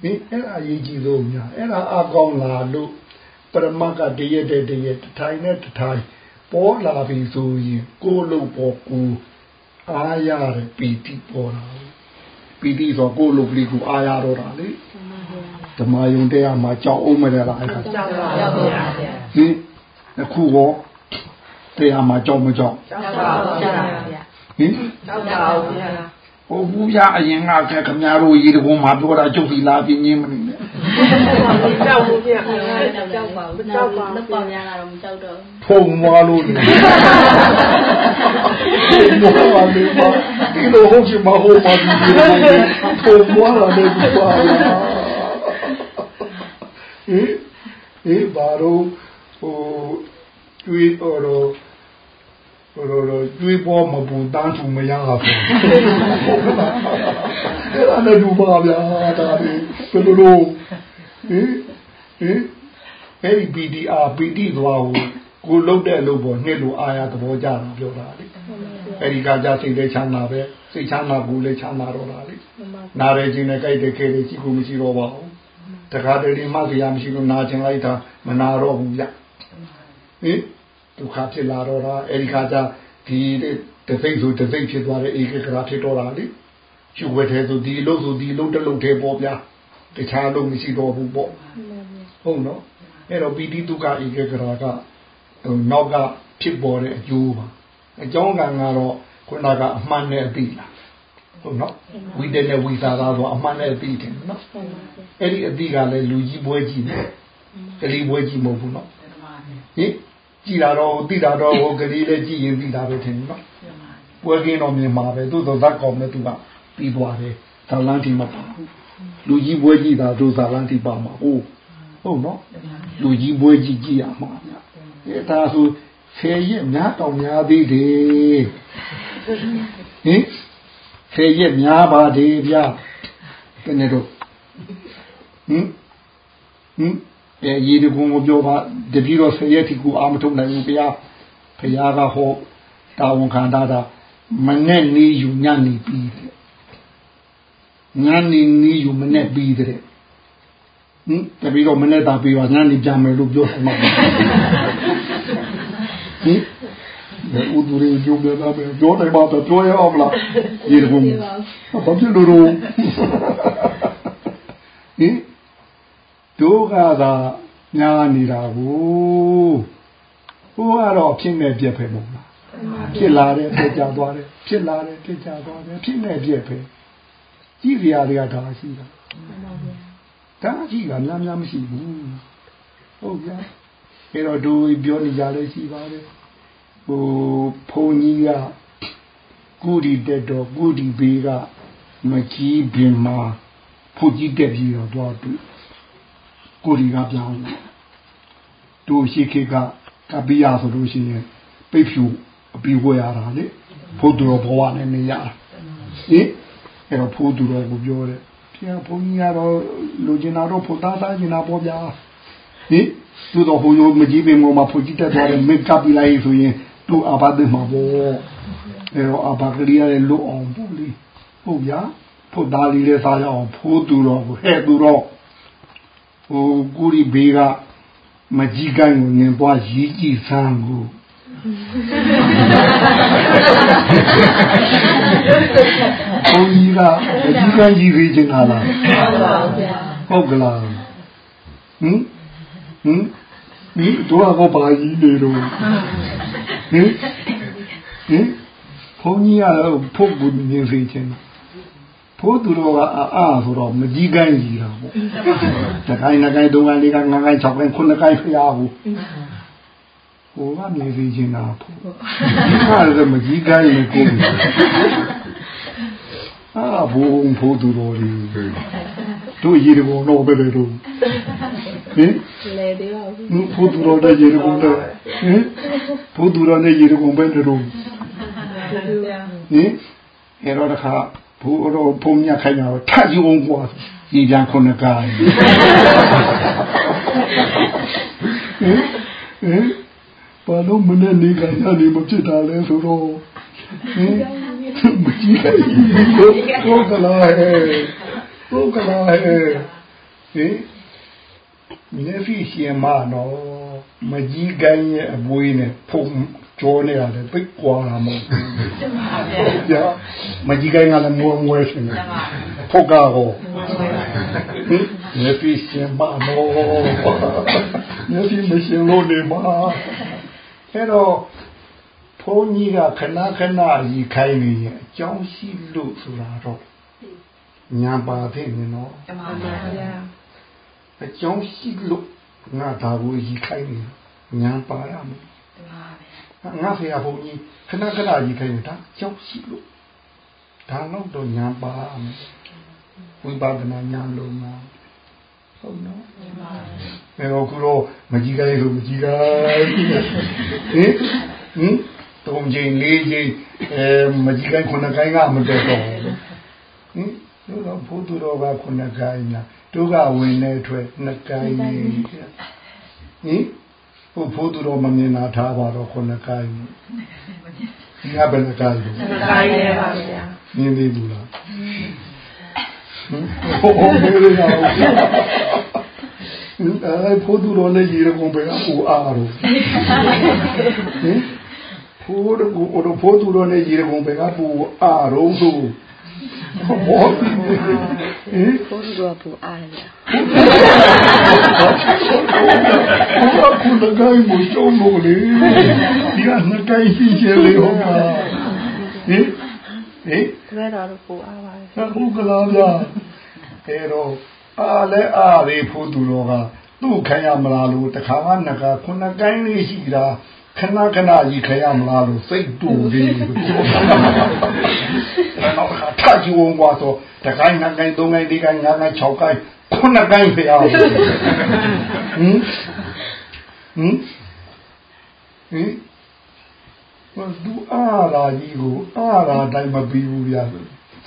ဟင်အဲ့ဒါရေးကြည့်လို့များအဲ့ဒါအကောင်းလာလို့ပရမကတရတဲ့တရတထိုင်နဲ့တထိုင်ပေါ်လာပြီဆိုရင်ကိုယ်လုံးပေါ်ကိုအားရတဲ့ပီတိပေါ်လာပီတိဆိုကိုယ်လုံးကလေးကိုအားရတော့တာလေဓမ္မယုံတရားမှာကြောက်အောင်မရလားအဲ့ဒါကြောက်ပါဗျာဟင်အခုရောတရားမှာကြောက်မကြောက်ကြောက်ပါဗျာဟင်ကြောက်ပါဗျာ ဟိုဘူးရအရင်ကခမများတို့ရေတကုံမှာပြောတာကျုပ်စီလာပြင်းင်းမနေနဲ့ကြောက်ဘူးဗျာကြောက်ပါဘူးကြောက်ပါလက်ပေါ်များလာတော့မကြောက်တော့ဖုံမွားလို့နေဖုံမွားလို့ပါဒီလိုဟုတ်ချင်မဟုတ်ပါဘူးဖုံမွားလာတယ်ကွာဟင်ဟင်ဘာလို့ဟိုကျွေးတော့ ဟိုလိုကျွေးပေါ်မပူတန်းချူမရပါဘူးအဲ့ဒါလည်းဒူပါဗျာဒါလေဘယ်လိုလိုဟင်ဟင်အဲ့ဒီ PDR PD သွားကိုကိုလုတ်တဲ့အလုပ်ပေါ်နှစ်လိုအာရသဘောကြတာပြောတာလေအဲ့ဒီကကြစိတ်လေးချမ်းသာပဲစိတ်ချမ်းသာဘူးလေးချမ်းသာတော့တာလေနားရခြင်းနဲ့ကြိုက်တဲ့ခဲလေးရှိကိုမရှိတော့ပါဘူးတခါတလေမှစရာမရှိလို့နာကျင်လိုက်တာမနာတော့ဘူးဗျဟင် ဒုက္ခဖြစ်လာတော့တာအဲဒီခါကျဒီတသိမ့်ဆိုတသိမ့်ဖြစ်သွားတဲ့ဧကဂရဖြစ်တော့တာလေကျုပ်ဝဲထဲဆိုဒီလို့ဆိုဒီလုံးတလုံးထဲပေါ့ဗျာတခြားလုံးမရှိတော့ဘူးပေါ့ဟုတ်နော်အဲ့တော့ပီတိဒုက္ခဧကဂရကနောက်ကဖြစ်ပေါ်တဲ့အကျိုးပါအကြောင်းကံကတော့ခုနကအမှန်နဲ့အပြီးလားဟုတ်နော်ဝိတ္တနဲ့ဝိသရာဆိုအမှန်နဲ့အပြီးတယ်နော်အဲ့ဒီအပြီးကလည်းလူကြီးပွဲကြီးတယ်ကလေးပွဲကြည့်မဟုတ်ဘူးနော်ဟင် ကြည်တာတော့သိတာတော့ဟိုကလေးလည်းကြည်ရင်သိတာပဲထင်တယ်နော်ပွဲကင်းတော့မြင်မှာပဲသို့တော့ဇက်ကောင်နဲ့သူကပြီးသွားတယ်ဇာလန်းတီမပါဘူးလူကြီးပွဲကြည့်တာတို့ဇာလန်းတီပါမှာဟုတ်ဟုတ်နော်လူကြီးပွဲကြည့်ကြည့်ရမှာဗျအဲဒါဆိုဆယ်ရက်များတောင်များသေးတယ်ဟင်ဆယ်ရက်များပါတယ်ဗျာဘယ်နဲ့တော့ဟင်ဟင် အဲရေတကုံကိုပြောပါတပည့်တော်ဆယ်ရက်တိကူအာမထုတ်နိုင်ဘူးဗျာဖရာကဟောတာဝန်ခံတာတာမနဲ့နေယူညနေပြီးတယ်ညနေနေယူမနဲ့ပြီးတယ်ဟင်တပည့်တော်မနဲ့တာပြီးပါညနေပြန်မယ်လို့ပြောတယ်မှာဟင်ဥဒူရီကျုပ်လည်းပဲပြောတယ်ပါပြောရအောင်လားရေတကုံဘာဖြစ်လို့တော့ဟင် ဒုက္ခသာညာနေတာကိုဟိုကတော့ဖြစ်နေပြက်ပဲမဟုတ်လားဖြစ်လာတယ်ပြက်ကြသွားတယ်ဖြစ်လာတယ်ပြက်ကြသွားတယ်ဖြစ်နေပြက်ပဲကြည့်ရတွေကဒါရှိတာဒါရှိတာများများမရှိဘူးဟုတ်ကြအဲ့တော့တို့ပြောနေကြလဲရှိပါတယ်ဟိုဘုန်းကြီးကကုရီတက်တော်ကုရီဘေးကမကြီးပင်မှာဖုတ်ကြီးတက်ပြီးတော့သွားတွေ့ ကိုရီကပြောင်းတယ်တို့ရှိခေကကပိယဆိုလို့ရှိရင်ပိတ်ဖြူအပြီးဝယ်ရတာလေဖို့သူတော်ဘဝနဲ့နေရတာဟင်အဲ့တော့ဖို့သူတော်ကိုပြောတယ်ပြန်ဘုန်းကြီးကတော့လူကျင်တာတော့ဖို့သားသားကျင်တာပေါ့ဗျာဟင်သူတော်ဟိုလိုမကြီးပင်ပေါ်မှာဖို့ကြီးတက်သွားတယ်မိတ်ကပ်ပြလိုက်ဆိုရင်သူ့အဘတ်မှာပေါ့အဲ့တော့အဘကလေးရလွတ်အောင်ပေါ့လေဟုတ်ဗျာဖို့သားလေးလည်းစားရအောင်ဖို့သူတော်ကိုဟဲ့သူတော် ဟိုကုရီဘေးကမကြီးကိုင်းကိုနင်သွားရည်ကြည်ဆန်းကိုဘုန်းကြီးကမကြီးကိုင်းကြီးသေးချင်တာလားဟုတ်ပါဘူးဗျာဟုတ်ကလားဟင်ဟင်ဒီတော့ကောပါကြီးနေတော့ဟင်ဟင်ဘုန်းကြီးကဖို့ဘူးမြင်စေချင်တယ် ဖိုးသူတော်ကအာဆိုတော့မကြီးကိုင်းကြီးတာပေါ့တကိုင်းနှစ်ကိုင်းသုံးကိုင်းလေးကိုင်းငါးကိုင်း၆ကိုင်းခုနှစ်ကိုင်းဖျားဘူးဟိုကမြည်စီချင်တာဖို့ဒီကလည်းမကြီးကိုင်းနေကိုအာဘုံဖိုးသူတော်ကြီးတို့ရေတကုံတော့ပဲတို့ဟင်လေသေးပါဘူးဖိုးသူတော်တဲ့ရေတကုံတော့ဟင်ဖိုးသူတော်နဲ့ရေတကုံပဲတို့ဟင်အဲ့တော့တခါ ဘိုးတော့ဘုံမြတ်ခိုင်းတာထပ်ယူအောင်ကွာဒီပြန်ခုနှစ်ကားဟင်ဟင်ဘာလို့မနဲ့နေကညနေမဖြစ်တာလဲဆိုတော့ဟင်မကြည့်ခဲ့ဘူးကလာဟဲ့ဘုကလာဟဲ့ဟင်မျက်စိရှင်မနော်မကြီးကိုင်းရဲ့အပွေးနဲ့ဖုံ ကြောနေရတယ်ပိတ်ကွာမှာမဟုတ်ဘူးကြာမကြီးကိုင်းကလည်းငွေငွေရှင်တယ်ဖုတ်ကားကိုမျက်စိရှင်မနော်မျက်စိမရှင်လို့နေမှာအဲ့တော့ဘုန်းကြီးကခဏခဏရီခိုင်းနေရင်အကြောင်းရှိလို့ဆိုတာတော့ညာပါသေးနေနော်မှန်ပါဗျာအကြောင်းရှိလို့ငါဒါကိုရီခိုင်းနေညာပါရမယ် ငါဖေရဘုန်းကြီးခဏခဏရီခိုင်းနေတာကြောက်ရှိလို့ဒါတော့တော့ညာပါမယ်ဝိပဿနာညာလို့မှာဟုတ်နော်အဲတော့ခုတော့မကြီးကိုင်းလို့မကြီးကိုင်းဟင်ဟင်တုံးချိန်လေးချိန်အဲမကြီးကိုင်းခုနှစ်ကိုင်းကမတက်တော့ဘူးဟင်တို့တော့ဘုသူတော်ကခုနှစ်ကိုင်းညာတို့ကဝင်နေထွက်နှစ်ကိုင်းနေဟင် ဟိုဘုသူတော်မမြင်တာထားပါတော့ခုနှစ်ကိုင်းဒီကဘယ်နှကိုင်းလဲနှစ်ကိုင်းရပါဗျာမြင်သေးဘူးလားဟိုဟိုမေးရအောင်အဲဖိုးသူတော်နဲ့ရေကုံပဲအူအားတော့ဟင်ဖိုးတို့ကိုဖိုးသူတော်နဲ့ရေကုံပဲကပူအားတော့ဆိုဘောဟင်ဖိုးသူတော်ပူအားရဘု ရားကုလကိုင်းမချုံလို့လေဒီကနှစ်ကိုင်းရှိချင်လေဟုတ်ပါဟင်ဟင်ဘယ်တော့ပူအားပါဟုတ်ကလားဗျာအဲတော့အားလဲအားလေးဖိုးသူတော်ကသူ့ခံရမလားလို့တခါမှနှစ်ခါခုနှစ်ကိုင်းလေးရှိတာခဏခဏကြီးခံရမလားလို့စိတ်တူလေးနောက်ခါထားကြည့်ဝင်ကွာဆိုတကိုင်းနှစ်ကိုင်းသုံးကိုင်းလေးကိုင်းငါးကိုင်း၆ကိုင်း ခုနှစ်ကိုင်းဖျားဟင်ဟင်ဟင်ဘာသူအားရာကြီးကိုအားရာတိုင်းမပြီးဘူးဗျာ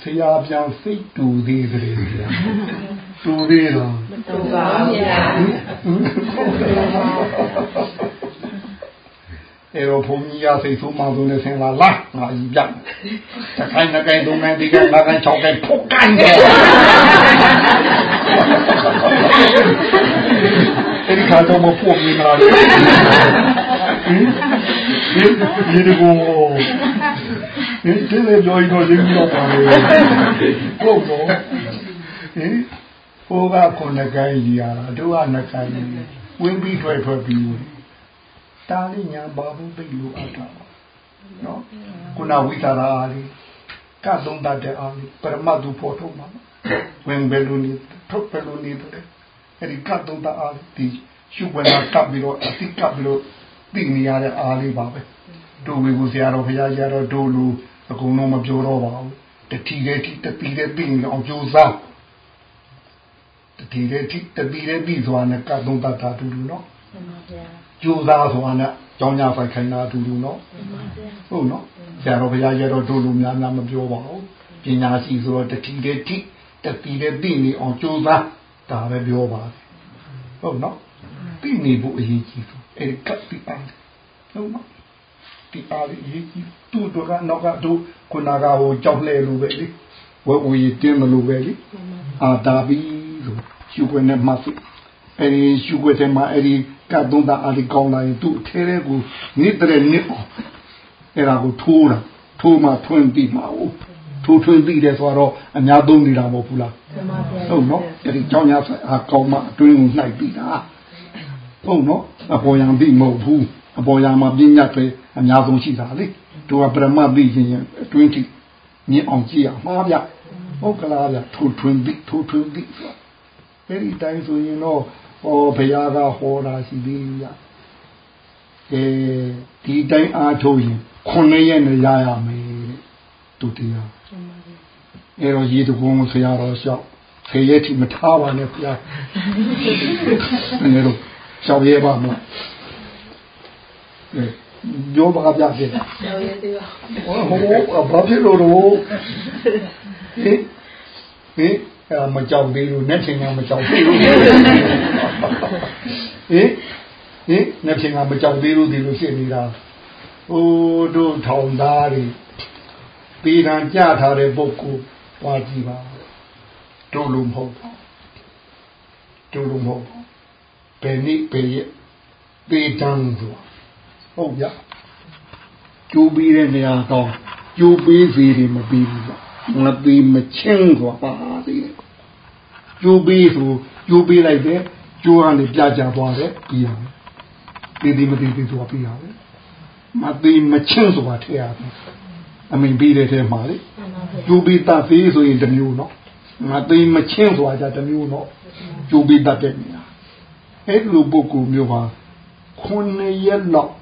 ဆရာပြန်စိတ်တူသေးတယ်ဗျာတူသေးလားတူပါဗျာ အဲ့တော့ဘုန်းကြီးရစိတ်ဆိုးမှဆိုနေဆင်လာလားငါကြီးပြတ်တခိုင်းနှကိုင်းသုံးကိုင်းဒီကိုင်းငါးကိုင်း၆ကိုင်းဖုတ်ကိုင်းတယ်အဲ့ဒီခါတော့မဖို့မြင်လာတယ်ဟင်ဒီဒီကိုဟင်ဒီလေကြော်တော့ရင်းတော့ပါလေဟုတ်တော့ဟင်ဟိုကခုနှစ်ကိုင်းကြီးရတာတို့ကနှစ်ကိုင်းဝင်းပြီးထွက်ထွက်ပြီး တားလေးညာဘာဘူးသိလို့အပ်တာနော်ခုနဝိသရာအားလေးကသုံးတတ်တဲ့အားလေးပရမတ်သူဖို့ထုတ်မှာဝင်ဘယ်လိုနေထုတ်ဘယ်လိုနေတယ်အဲ့ဒီကသုံးတတ်အားလေးဒီရှုပ်ဝနာကပ်ပြီးတော့အတိကပ်ပြီးတော့သိနေရတဲ့အားလေးပါပဲတို့ဝေကူဆရာတော်ဘုရားကြီးတော်တို့လူအကုန်လုံးမပြောတော့ပါဘူးတတိတဲ့တိတတိတဲ့ပြီးအောင်ကြိုးစားတတိတဲ့တိတတိတဲ့ပြီးသွားနဲ့ကသုံးတတ်တာတူတူနော်မှန်ပါဗျာ ကြိုးစားဆိုတာနဲ့ကြောင်းကြဖိုက်ခိုင်းတာအတူတူနော်ဟုတ်နော်ဆရာတော်ဘုရားရတော့တို့လူများများမပြောပါဘူးပညာရှိဆိုတော့တတိတဲ့တိတတိတဲ့သိနေအောင်ကြိုးစားဒါပဲပြောပါတယ်ဟုတ်နော်သိနေဖို့အရေးကြီးဆုံးအဲ့ဒီကပ်ပြီးအားဟုတ်နော်ဒီအားအရေးကြီးသူ့တို့ကနောက်ကတို့ခုနကဟိုကြောက်လဲလို့ပဲလေဝဲဝီတင်းမလို့ပဲလေအာတာပြီးဆိုရှုွယ်နဲ့မှတ် အဲ့ဒီရှုွယ်တဲ့မှာအဲ့ဒီကတ်သုံးတာအားဒီကောင်းလာရင်သူ့အထဲထဲကိုနိတဲ့နစ်အောင်အဲ့ဒါကိုထိုးတာထိုးမှထွင်းပြီးမှာ哦ထိုးထွင်းပြီးတယ်ဆိုတော့အများသုံးနေတာမဟုတ်ဘူးလားဟုတ်နော်အဲ့ဒီကြောင်းရဆိုင်အားကောင်းမှအတွင်းကိုနှိုက်ပြီးတာဟုတ်နော်အပေါ်ယံပြီးမဟုတ်ဘူးအပေါ်ယံမှာပြင်းညတ်ပဲအများဆုံးရှိတာလေသူကပရမတ်ပြီးရင်အတွင်းထိမြင်အောင်ကြည့်ရမှာဗျဟုတ်ကလားဗျထိုးထွင်းပြီးထိုးထွင်းပြီးဆိုအဲ့ဒီတိုင်းဆိုရင်တော့ ဟောဘုရားကဟောတာရှိသေးရအဲဒီတိုင်းအားထုတ်ရင်ခုနှစ်ရက်နဲ့ရရမယ်တဲ့သူတရားအဲတော့ရေတကုန်းဆရာတော်လျှောက်ခေရက်ထိမထားပါနဲ့ဘုရားအဲတော့ရှောက်ရဲပါမလားအဲပြောပါပြဖြစ်တာရှောက်ရဲသေးပါဟောဟောဘာဖြစ်လို့တော့ဟင်ဟင် အဲမကြောက်သေးလို့နဲ့ထင်ကမကြောက်သေးလို့ဟင်ဟင်နဲ့ထင်ကမကြောက်သေးလို့ဒီလိုရှင်းနေတာဟိုတို့ထောင်သားတွေပြည်ထံကြထားတဲ့ပုဂ္ဂိုလ်ပွားကြည့်ပါတို့လိုမဟုတ်ဘူးတို့လိုမဟုတ်ဘူးဘယ်နည်းဘယ်ရက်ပြည်ထံဆိုဟုတ်ကြကျိုးပြီးတဲ့နေရာတော့ကျိုးပေးစီတွေမပြီးဘူး ငါသေးမချင်းဆိုပါသေးတယ်ကျိုးပေးဆိုကျိုးပေးလိုက်တယ်ကျိုးကနေပြကြသွားတယ်ပြီးရတယ်သေးသေးမသေးသေးဆိုတာပြီးရတယ်မသေးမချင်းဆိုတာထည့်ရတယ်အမိန်ပြီးတဲ့ထဲမှာလေကျိုးပေးတတ်သေးဆိုရင်တစ်မျိုးနော်မသေးမချင်းဆိုတာကြတစ်မျိုးနော်ကျိုးပေးတတ်တဲ့နေရာအဲ့လိုပုဂ္ဂိုလ်မျိုးဟာခုနှစ်ရက်လောက်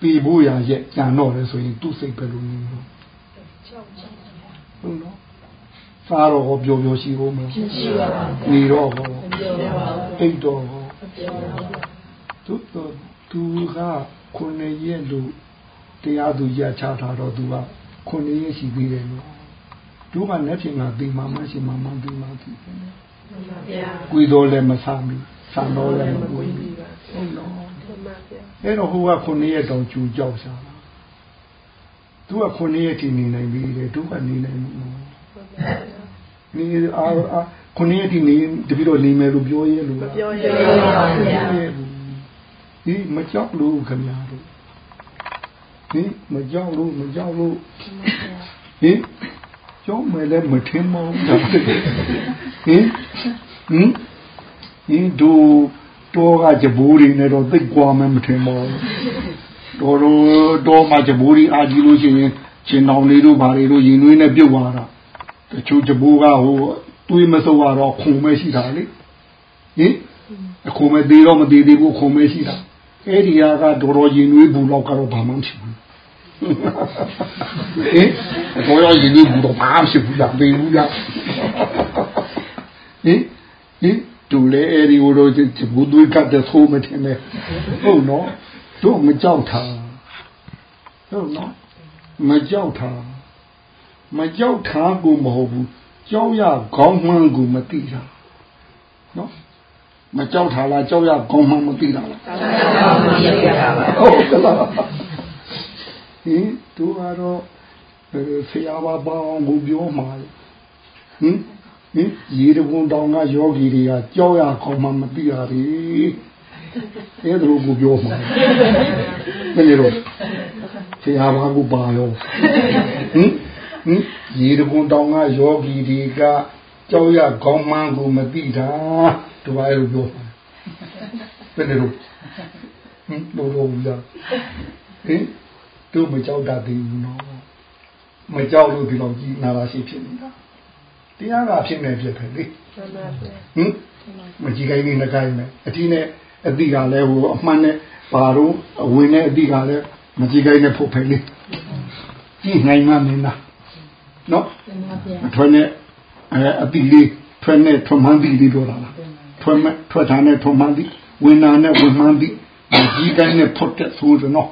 ပြီးဖို့ရရဲ့ကြံတော့လေဆိုရင်သူ့စိတ်ပဲလို့နေလို့ ဟုတ်နော်စားတော့ဟောပြောပြောရှိဖို့မလားရှိပါဘူးနေတော့ဟောအိတ်တော့ဟောသူတော့သူကခုနှစ်ရက်လို့တရားသူရချထားတော့သူကခုနှစ်ရက်ရှိသေးတယ်နော်သူကလက်ဖြင့်ကဒီမှာမရှိမှမှဒီမှာဒီကွေတော်လည်းမဆမ်းဘူးဆံတော်လည်းမကွေဘူးဟုတ်နော်အဲ့တော့ဟိုကခုနှစ်ရက်တောင်ကျူကြောက်ရှာတာ သူကခုနှစ်ရက်ထိနေနိုင်ပြီလေသူကနေနိုင်ဘူးနေအာခုနှစ်ရက်ထိနေတပိတော့နေမယ်လို့ပြောရဲလို့လားပြောရဲပါဗျာဒီမကြောက်လို့ခင်ဗျားတို့ဒီမကြောက်လို့မကြောက်လို့ဟင်ကြောက်မယ်လည်းမထင်ပါဘူးဟင်ဟင်ဟင်ဒူတော့ကကြဘူးတွေနဲ့တော့သိကွာမှမထင်ပါဘူး တော်တော်တော့မှကြဘူးတွေအာကြီးလို့ရှိရင်ရှင်တော်လေးတို့ဘာတွေတို့ရင်နှွေးနဲ့ပြုတ်သွားတာတချို့ကြဘူးကဟိုတွေးမစိုးတော့ခုံမဲရှိတာလေဟဟင်အခုမသေးတော့မသေးသေးဘူးခုံမရှိတာအဲ့ဒီဟာကတော်တော်ရင်နွေးဘူးတော့ကတော့ဘာမှမဖြစ်ဘူးဟင်တော်တော်ရင်နွေးဘူးတော့ဘာမှဖြစ်ဘူးလားပေးဘူးလားဟင်ဟင်တူလေအဲ့ဒီဟိုတော့ဘူးသွေးကတ်တဲ့သိုးမထင်နဲ့ဟုတ်နော် တို့မကြောက်တာဟုတ်နော်မကြောက်တာမကြောက်တာကိုမဟုတ်ဘူးကြောက်ရခေါင်းမှန်းကိုမသိတာနော်မကြောက်တာလားကြောက်ရခေါင်းမှန်းမသိတာလားဟုတ်ကလားဟင်တို့ကတော့ဆရာဘာပေါင်းကိုပြောမှာဟင်ဟင်ရေတကွန်တောင်ကယောဂီတွေကကြောက်ရခေါင်းမှန်းမသိတာလေ အဲ့ဒါကိုပြောမှာမင်းတို့ဆရာဘာကိုပါရောဟင်ဟင်ရေတကွန်တောင်ကယောဂီတွေကကြောက်ရခေါင်းမှန်းကိုမသိတာတို့ဘာလို့ပြောဘယ်လိုဟင်လို့လို့လာဟင်တို့မကြောက်တတ်သေးဘူးနော်မကြောက်လို့ဒီလောက်ကြီးနာလာရှိဖြစ်နေတာတရားကဖြစ်နေဖြစ်ပဲလေဟင်မကြည့်ခိုင်းနေနှကိုင်းမယ်အတိနဲ့ အတိကလည်းဟိုအမှန်နဲ့ပါတော့အဝင်နဲ့အတိကလည်းမကြည့်ခိုင်းနဲ့ဖို့ပဲလေကြည့်နိုင်မှမင်းလားနော်အထွန်းနဲ့အဲအတိလေးထွန်းနဲ့ထွန်းမှန်းပြီးလေးပြောတာလားထွန်းမဲ့ထွက်ထားနဲ့ထွန်းမှန်းပြီးဝင်နာနဲ့ဝင်မှန်းပြီးကြီးကိုင်းနဲ့ဖွတ်တဲ့ဆိုးတယ်နော်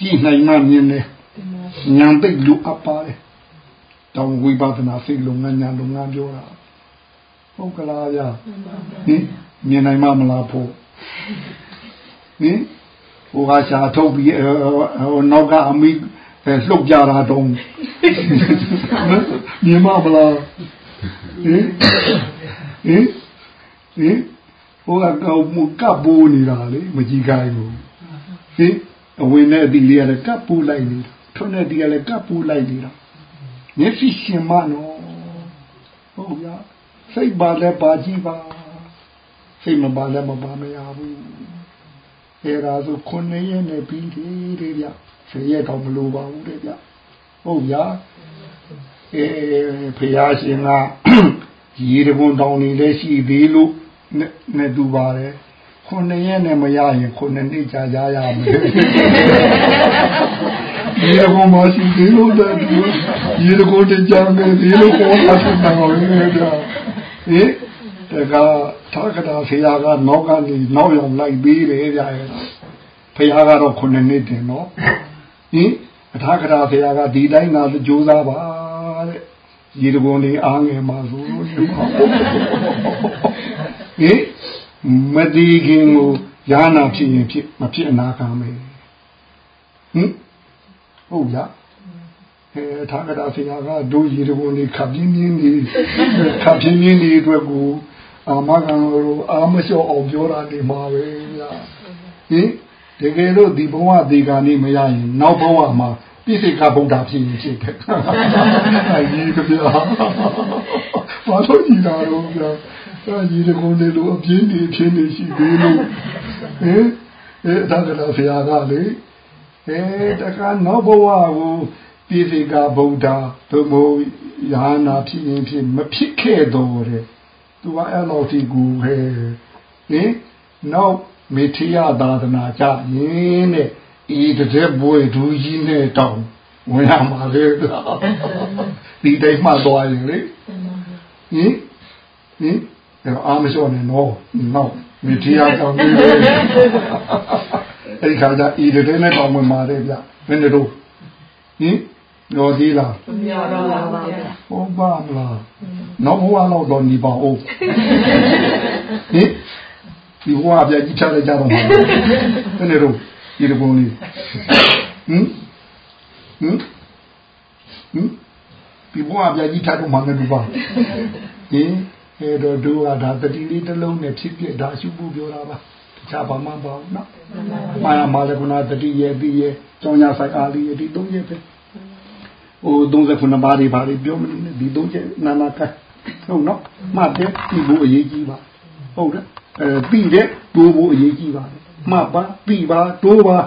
ကြည့်နိုင်မှမြင်တယ်ဉာဏ်သိလူအပ်ပါတယ်တောင်ဝိပဿနာစိတ်လုံငန်းညာလုံငန်းပြောတာဟုတ်ကလားဗျာဟင် မြင်နိုင်မှမလားဖို့ဟင်ဟိုကရှာထုတ်ပြီးဟိုနောက်ကအမိလှုပ်ကြတာတုံးမြင်မမလားဟင်ဟင်ဟင်ဟိုကကောက်မှုကပ်ပူးနေတာလေမကြည့်ခိုင်းဘူးဟင်အဝင်နဲ့အတီလေးကလည်းကပ်ပူးလိုက်နေတာထွန်းတဲ့တီကလည်းကပ်ပူးလိုက်နေတာမျက်စိရှင်မနော်ဟုတ်ဗျာစိတ်ပါလဲပါကြည့်ပါ စိတ်မပါလဲမပါမရဘူးအဲဒါဆိုခုနှစ်ရက်နဲ့ပြီးတယ်တဲ့ဗျဆယ်ရက်တော့မလိုပါဘူးတဲ့ဗျဟုတ်ဗျာအဲဖရာရှင်ကရေတကွန်တောင်နေလဲရှိသေးလို့နဲ့တူပါတယ်ခုနှစ်ရက်နဲ့မရရင်ခုနှစ်နှစ်ကြာရရမယ်ဒီကောမရှိသေးလို့တဲ့ဒီကောတကြမယ်ဒီလိုကောအဖြစ်မှာပဲကြာဟင်တက ထာကတာဆရာကနောက်ကနေနောက်ရောက်လိုက်ပြီးတယ်ကြာရဲ့ဖခင်ကတော့ခုနှစ်နှစ်တင်နော်ဟင်အထာကတာဆရာကဒီတိုင်းသာကြိုးစားပါတဲ့ရေတဘုံလေးအားငယ်မှာဆိုလို့ဟင်မတိခင်ကိုယာနာဖြစ်ရင်ဖြစ်မဖြစ်အနာခံမယ်ဟင်ဟုတ်လားအဲထာဂတာဆရာကဒိုးရီတဘုံလေးခပ်ပြင်းပြင်းလေးခပ်ပြင်းပြင်းလေးအတွက်ကို အာမခံလို့အာမလျှော့အောင်ပြောတာဒီမှာပဲဗျာဟင်တကယ်လို့ဒီဘဝဒီကနေ့မရရင်နောက်ဘဝမှာပြည့်စိတ်ကဗုဒ္ဓဖြစ်ရင်ဖြစ်တယ်အဲဒီကဗျာဘာလို့ညီတာတော့ဗျာအဲဒီတကုန်းလေးလိုအပြင်းနေဖြစ်နေရှိသေးလို့ဟင်အဲဒါကလည်းဆရာကလေအဲတခါနောက်ဘဝကိုပြည့်စိတ်ကဗုဒ္ဓသို့မဟုတ်ယာနာဖြစ်ရင်ဖြစ်မဖြစ်ခဲ့တော့တဲ့ သူကအဲ့လိုဒီကူဟဲဟင်နောက်မေထယသာသနာကြရင်တဲ့ဤတဲ့ဘွေဒူးကြီးနဲ့တောင်းဝင်ရမှာလေဒီတိုင်းမှသွားရင်လေဟင်ဟင်အဲ့အာမလျှော့နေတော့နောက်မေထယတောင်းနေတယ်အဲ့ခါကျဤတဲ့နဲ့တောင်းဝင်มาတယ်ဗျမင်းတို့ဟင် တော်သေးလားမရတော့ပါဘူးဗျာဟုတ်ပါမလားနောက်ဘဝတော့တော့ညီပါဦးဟင်ဒီဘဝပြကြီးချလိုက်ကြတော့မှာဘယ်နဲ့တော့ဒီလိုပုံလေးဟင်ဟင်ဟင်ဒီဘဝပြကြီးချတော့မှာလည်းဒီပါဟင်အဲတော့တို့ကဒါတတိလေးတစ်လုံးနဲ့ဖြစ်ဖြစ်ဒါရှုဖို့ပြောတာပါတခြားဘာမှမပေါ့နော်မာယာမာလကုဏတတိရဲ့ပြီးရဲ့ကြောင်းရဆိုင်အားလေးဒီသုံးရဲ့ပဲ ဟို39ပါးတွေပါလေပြောမလို့ဒီသုံးချက်နာနာကဟုတ်နော်မှတ်တယ်ဒီဘိုးအရေးကြီးပါဟုတ်တယ်အဲပြီးတဲ့တိုးဖို့အရေးကြီးပါတယ်မှတ်ပါပြီးပါတိုးပါ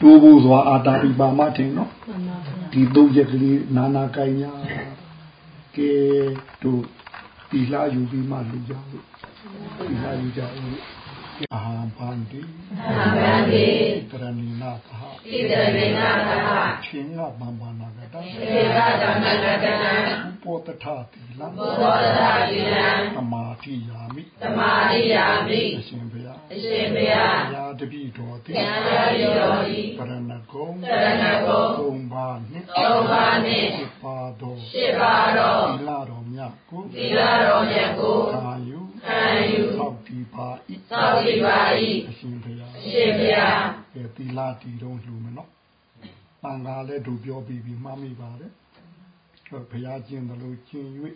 တိုးဖို့စွာအာတာပိပါမထင်နော်ဒီသုံးချက်ကလေးနာနာကိုင်ညာကဲတို့ဒီလာယူပြီးမှလူကြလို့ဒီလာယူကြဦး အာဟံဗန္တိအာဟံဗန္တိတရဏိနာသဟဣတရေနာသဟချင်းကဗန္ဗနာကတဧကဓမ္မကတံဥပောတထတိလံဘောဓာတိလံသမာတိယာမိသမာရိယာမိအရှင်ဘုရားအရှင်ဘုရားဘုရားတပည့်တော်တိဉာဏ်ရာရိတော်ဤပရဏဂုံတရဏဂုံသုံးပါးနှင့်သုံးပါးနှင့်စိပါတော်ရှစ်ပါးသောသီလတော်မြတ်ကိုသီလတော်မြတ်ကိုခံယူခံယူသောက်တည် ပါ၏သောက်တည်ပါ၏အရှင်ဘုရားအရှင်ဘုရားအဲသီလတည်တော်လှူမယ်နော်။တန်ခါလည်းတို့ပြောပြီးပြီးမှတ်မိပါတယ်။ဟောဘုရားကျင့်တယ်လို့ကျင့်၍ဘု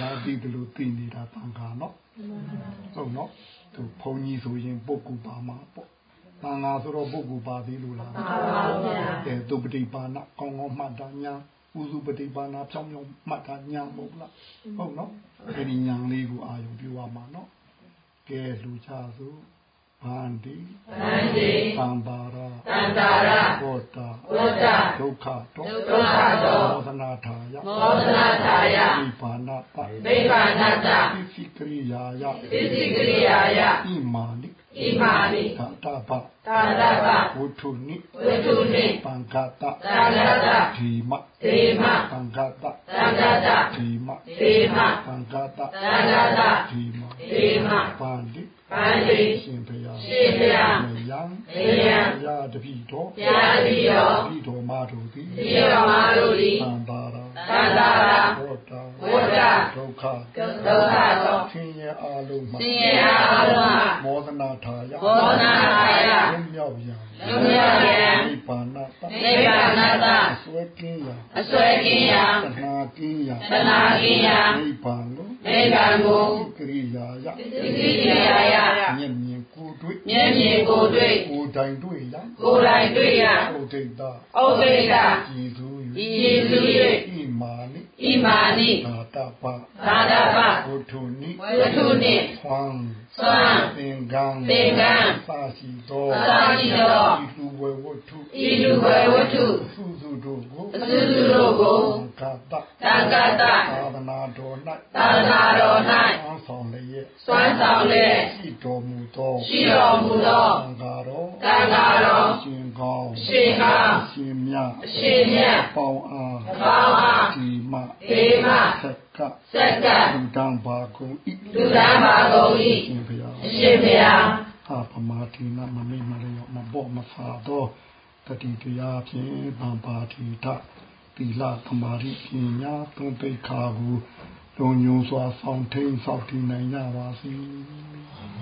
ရားတည်တယ်လို့တည်နေတာတန်ခါနော်။ဟုတ်နော်။သူဘုန်းကြီးဆိုရင်ပုဂ္ဂိုလ်ပါမှာပေါ့။တန်ခါဆိုတော့ပုဂ္ဂိုလ်ပါသေးလို့လားပါပါဘုရား။အဲသူပฏิပါဏကောင်းကောင်းမှတ်တာညာဥစုပฏิပါဏဖြောင်းဖြောင်းမှတ်တာညာမဟုတ်လား။ဟုတ်နော်။အဲဒီညာလေးကိုအာယုံပြုရမှာနော်။ ကဲလူချစုဗန္တိဗန္တိသံပါရသန္တာရဘောတာဝတ္တဒုက္ခတောဒုက္ခတောမောဒနာထာယမောဒနာထာယနိဗ္ဗာနတနိဗ္ဗာနတ္တသိသိကရိယာယသစ္စည်းကရိယာယဣမာနိ ဣမာနိသာတပသာတပဝုထုနိဝိတုနိပံဃတသံဃတဓိမသေမပံဃတသံဃတဓိမသေမပံဃတသံဃတဓိမသေမပန္တိပန္တိရှင်ဘုရားရှင်ဘုရားမယံမယံဘုရားတပိတော်ဘုရားတိယောတပိတော်မတို့သည်တိယောမာတို့သည်သံပါရ သန္တာရဘောတာဝတ္တဒုက္ခဒုက္ခသောဆင်းရဲအလုံးမှာဆင်းရဲအားလုံးမှမောဒနာထာယမောဒနာထာယလွတ်မြောက်ရန်လွတ်မြောက်ရန်နိဗ္ဗာန်တနိဗ္ဗာနတအစွဲကင်းရန်အစွဲကင်းရာတဏှာကင်းရန်တဏှာကင်းရာနိဗ္ဗာန်ကိုနိဗ္ဗာန်ကိုကရိယာယသတိတရားရမျက်မြင်ကိုယ်တွေ့မျက်မြင်ကိုယ်တွေ့ကိုယ်တိုင်တွေ့ရန်ကိုယ်တိုင်တွေ့ရဥဒိတဥဒိတာကြည်သူ ယေစု၍၏ဣမာနိဣမာနိသာတပသာဒပဝုထုနိဝတ္ထုနှင့်သွမ်းသွမ်းသင်္ကန်းသင်္ကန်းသာရှိသောသာရှိသောဤလူဝေဝတ္ထုဤလူဘဝတ္ထုသုစုတို့ကိုအစုစုတို့ကိုကတ္တသံဃတသာသနာတော်သာသနာတော်၌၌အောင်းဆောင်လျက်စွမ်းဆောင်လျက်ရှိတော်မူသောရှိတော်မူသောသံဃာတော်သံဃာတော်ရှင်ကောင်းရှင်ကောင်းရှင်မြတ်အရှင်မြတ်ပေါင်းအားပေါင်းအားဒီမဒေမသက်ကစက္ကလူတန်းပါကုန်ဤလူတန်းပါကုန်၏ရှင်ဘုရားအရှင်ဘုရားအာပမာတိနာမမေမရယောမဘောမဖာသောတတိတရားဖြင့်ဗံပါတိထသီလသမာဓိပညာသုံးသိက္ခာကိုလုံညုံစွာဆောင်ထိန်ဆောက်တည်နိုင်ကြပါစေ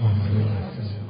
Amen.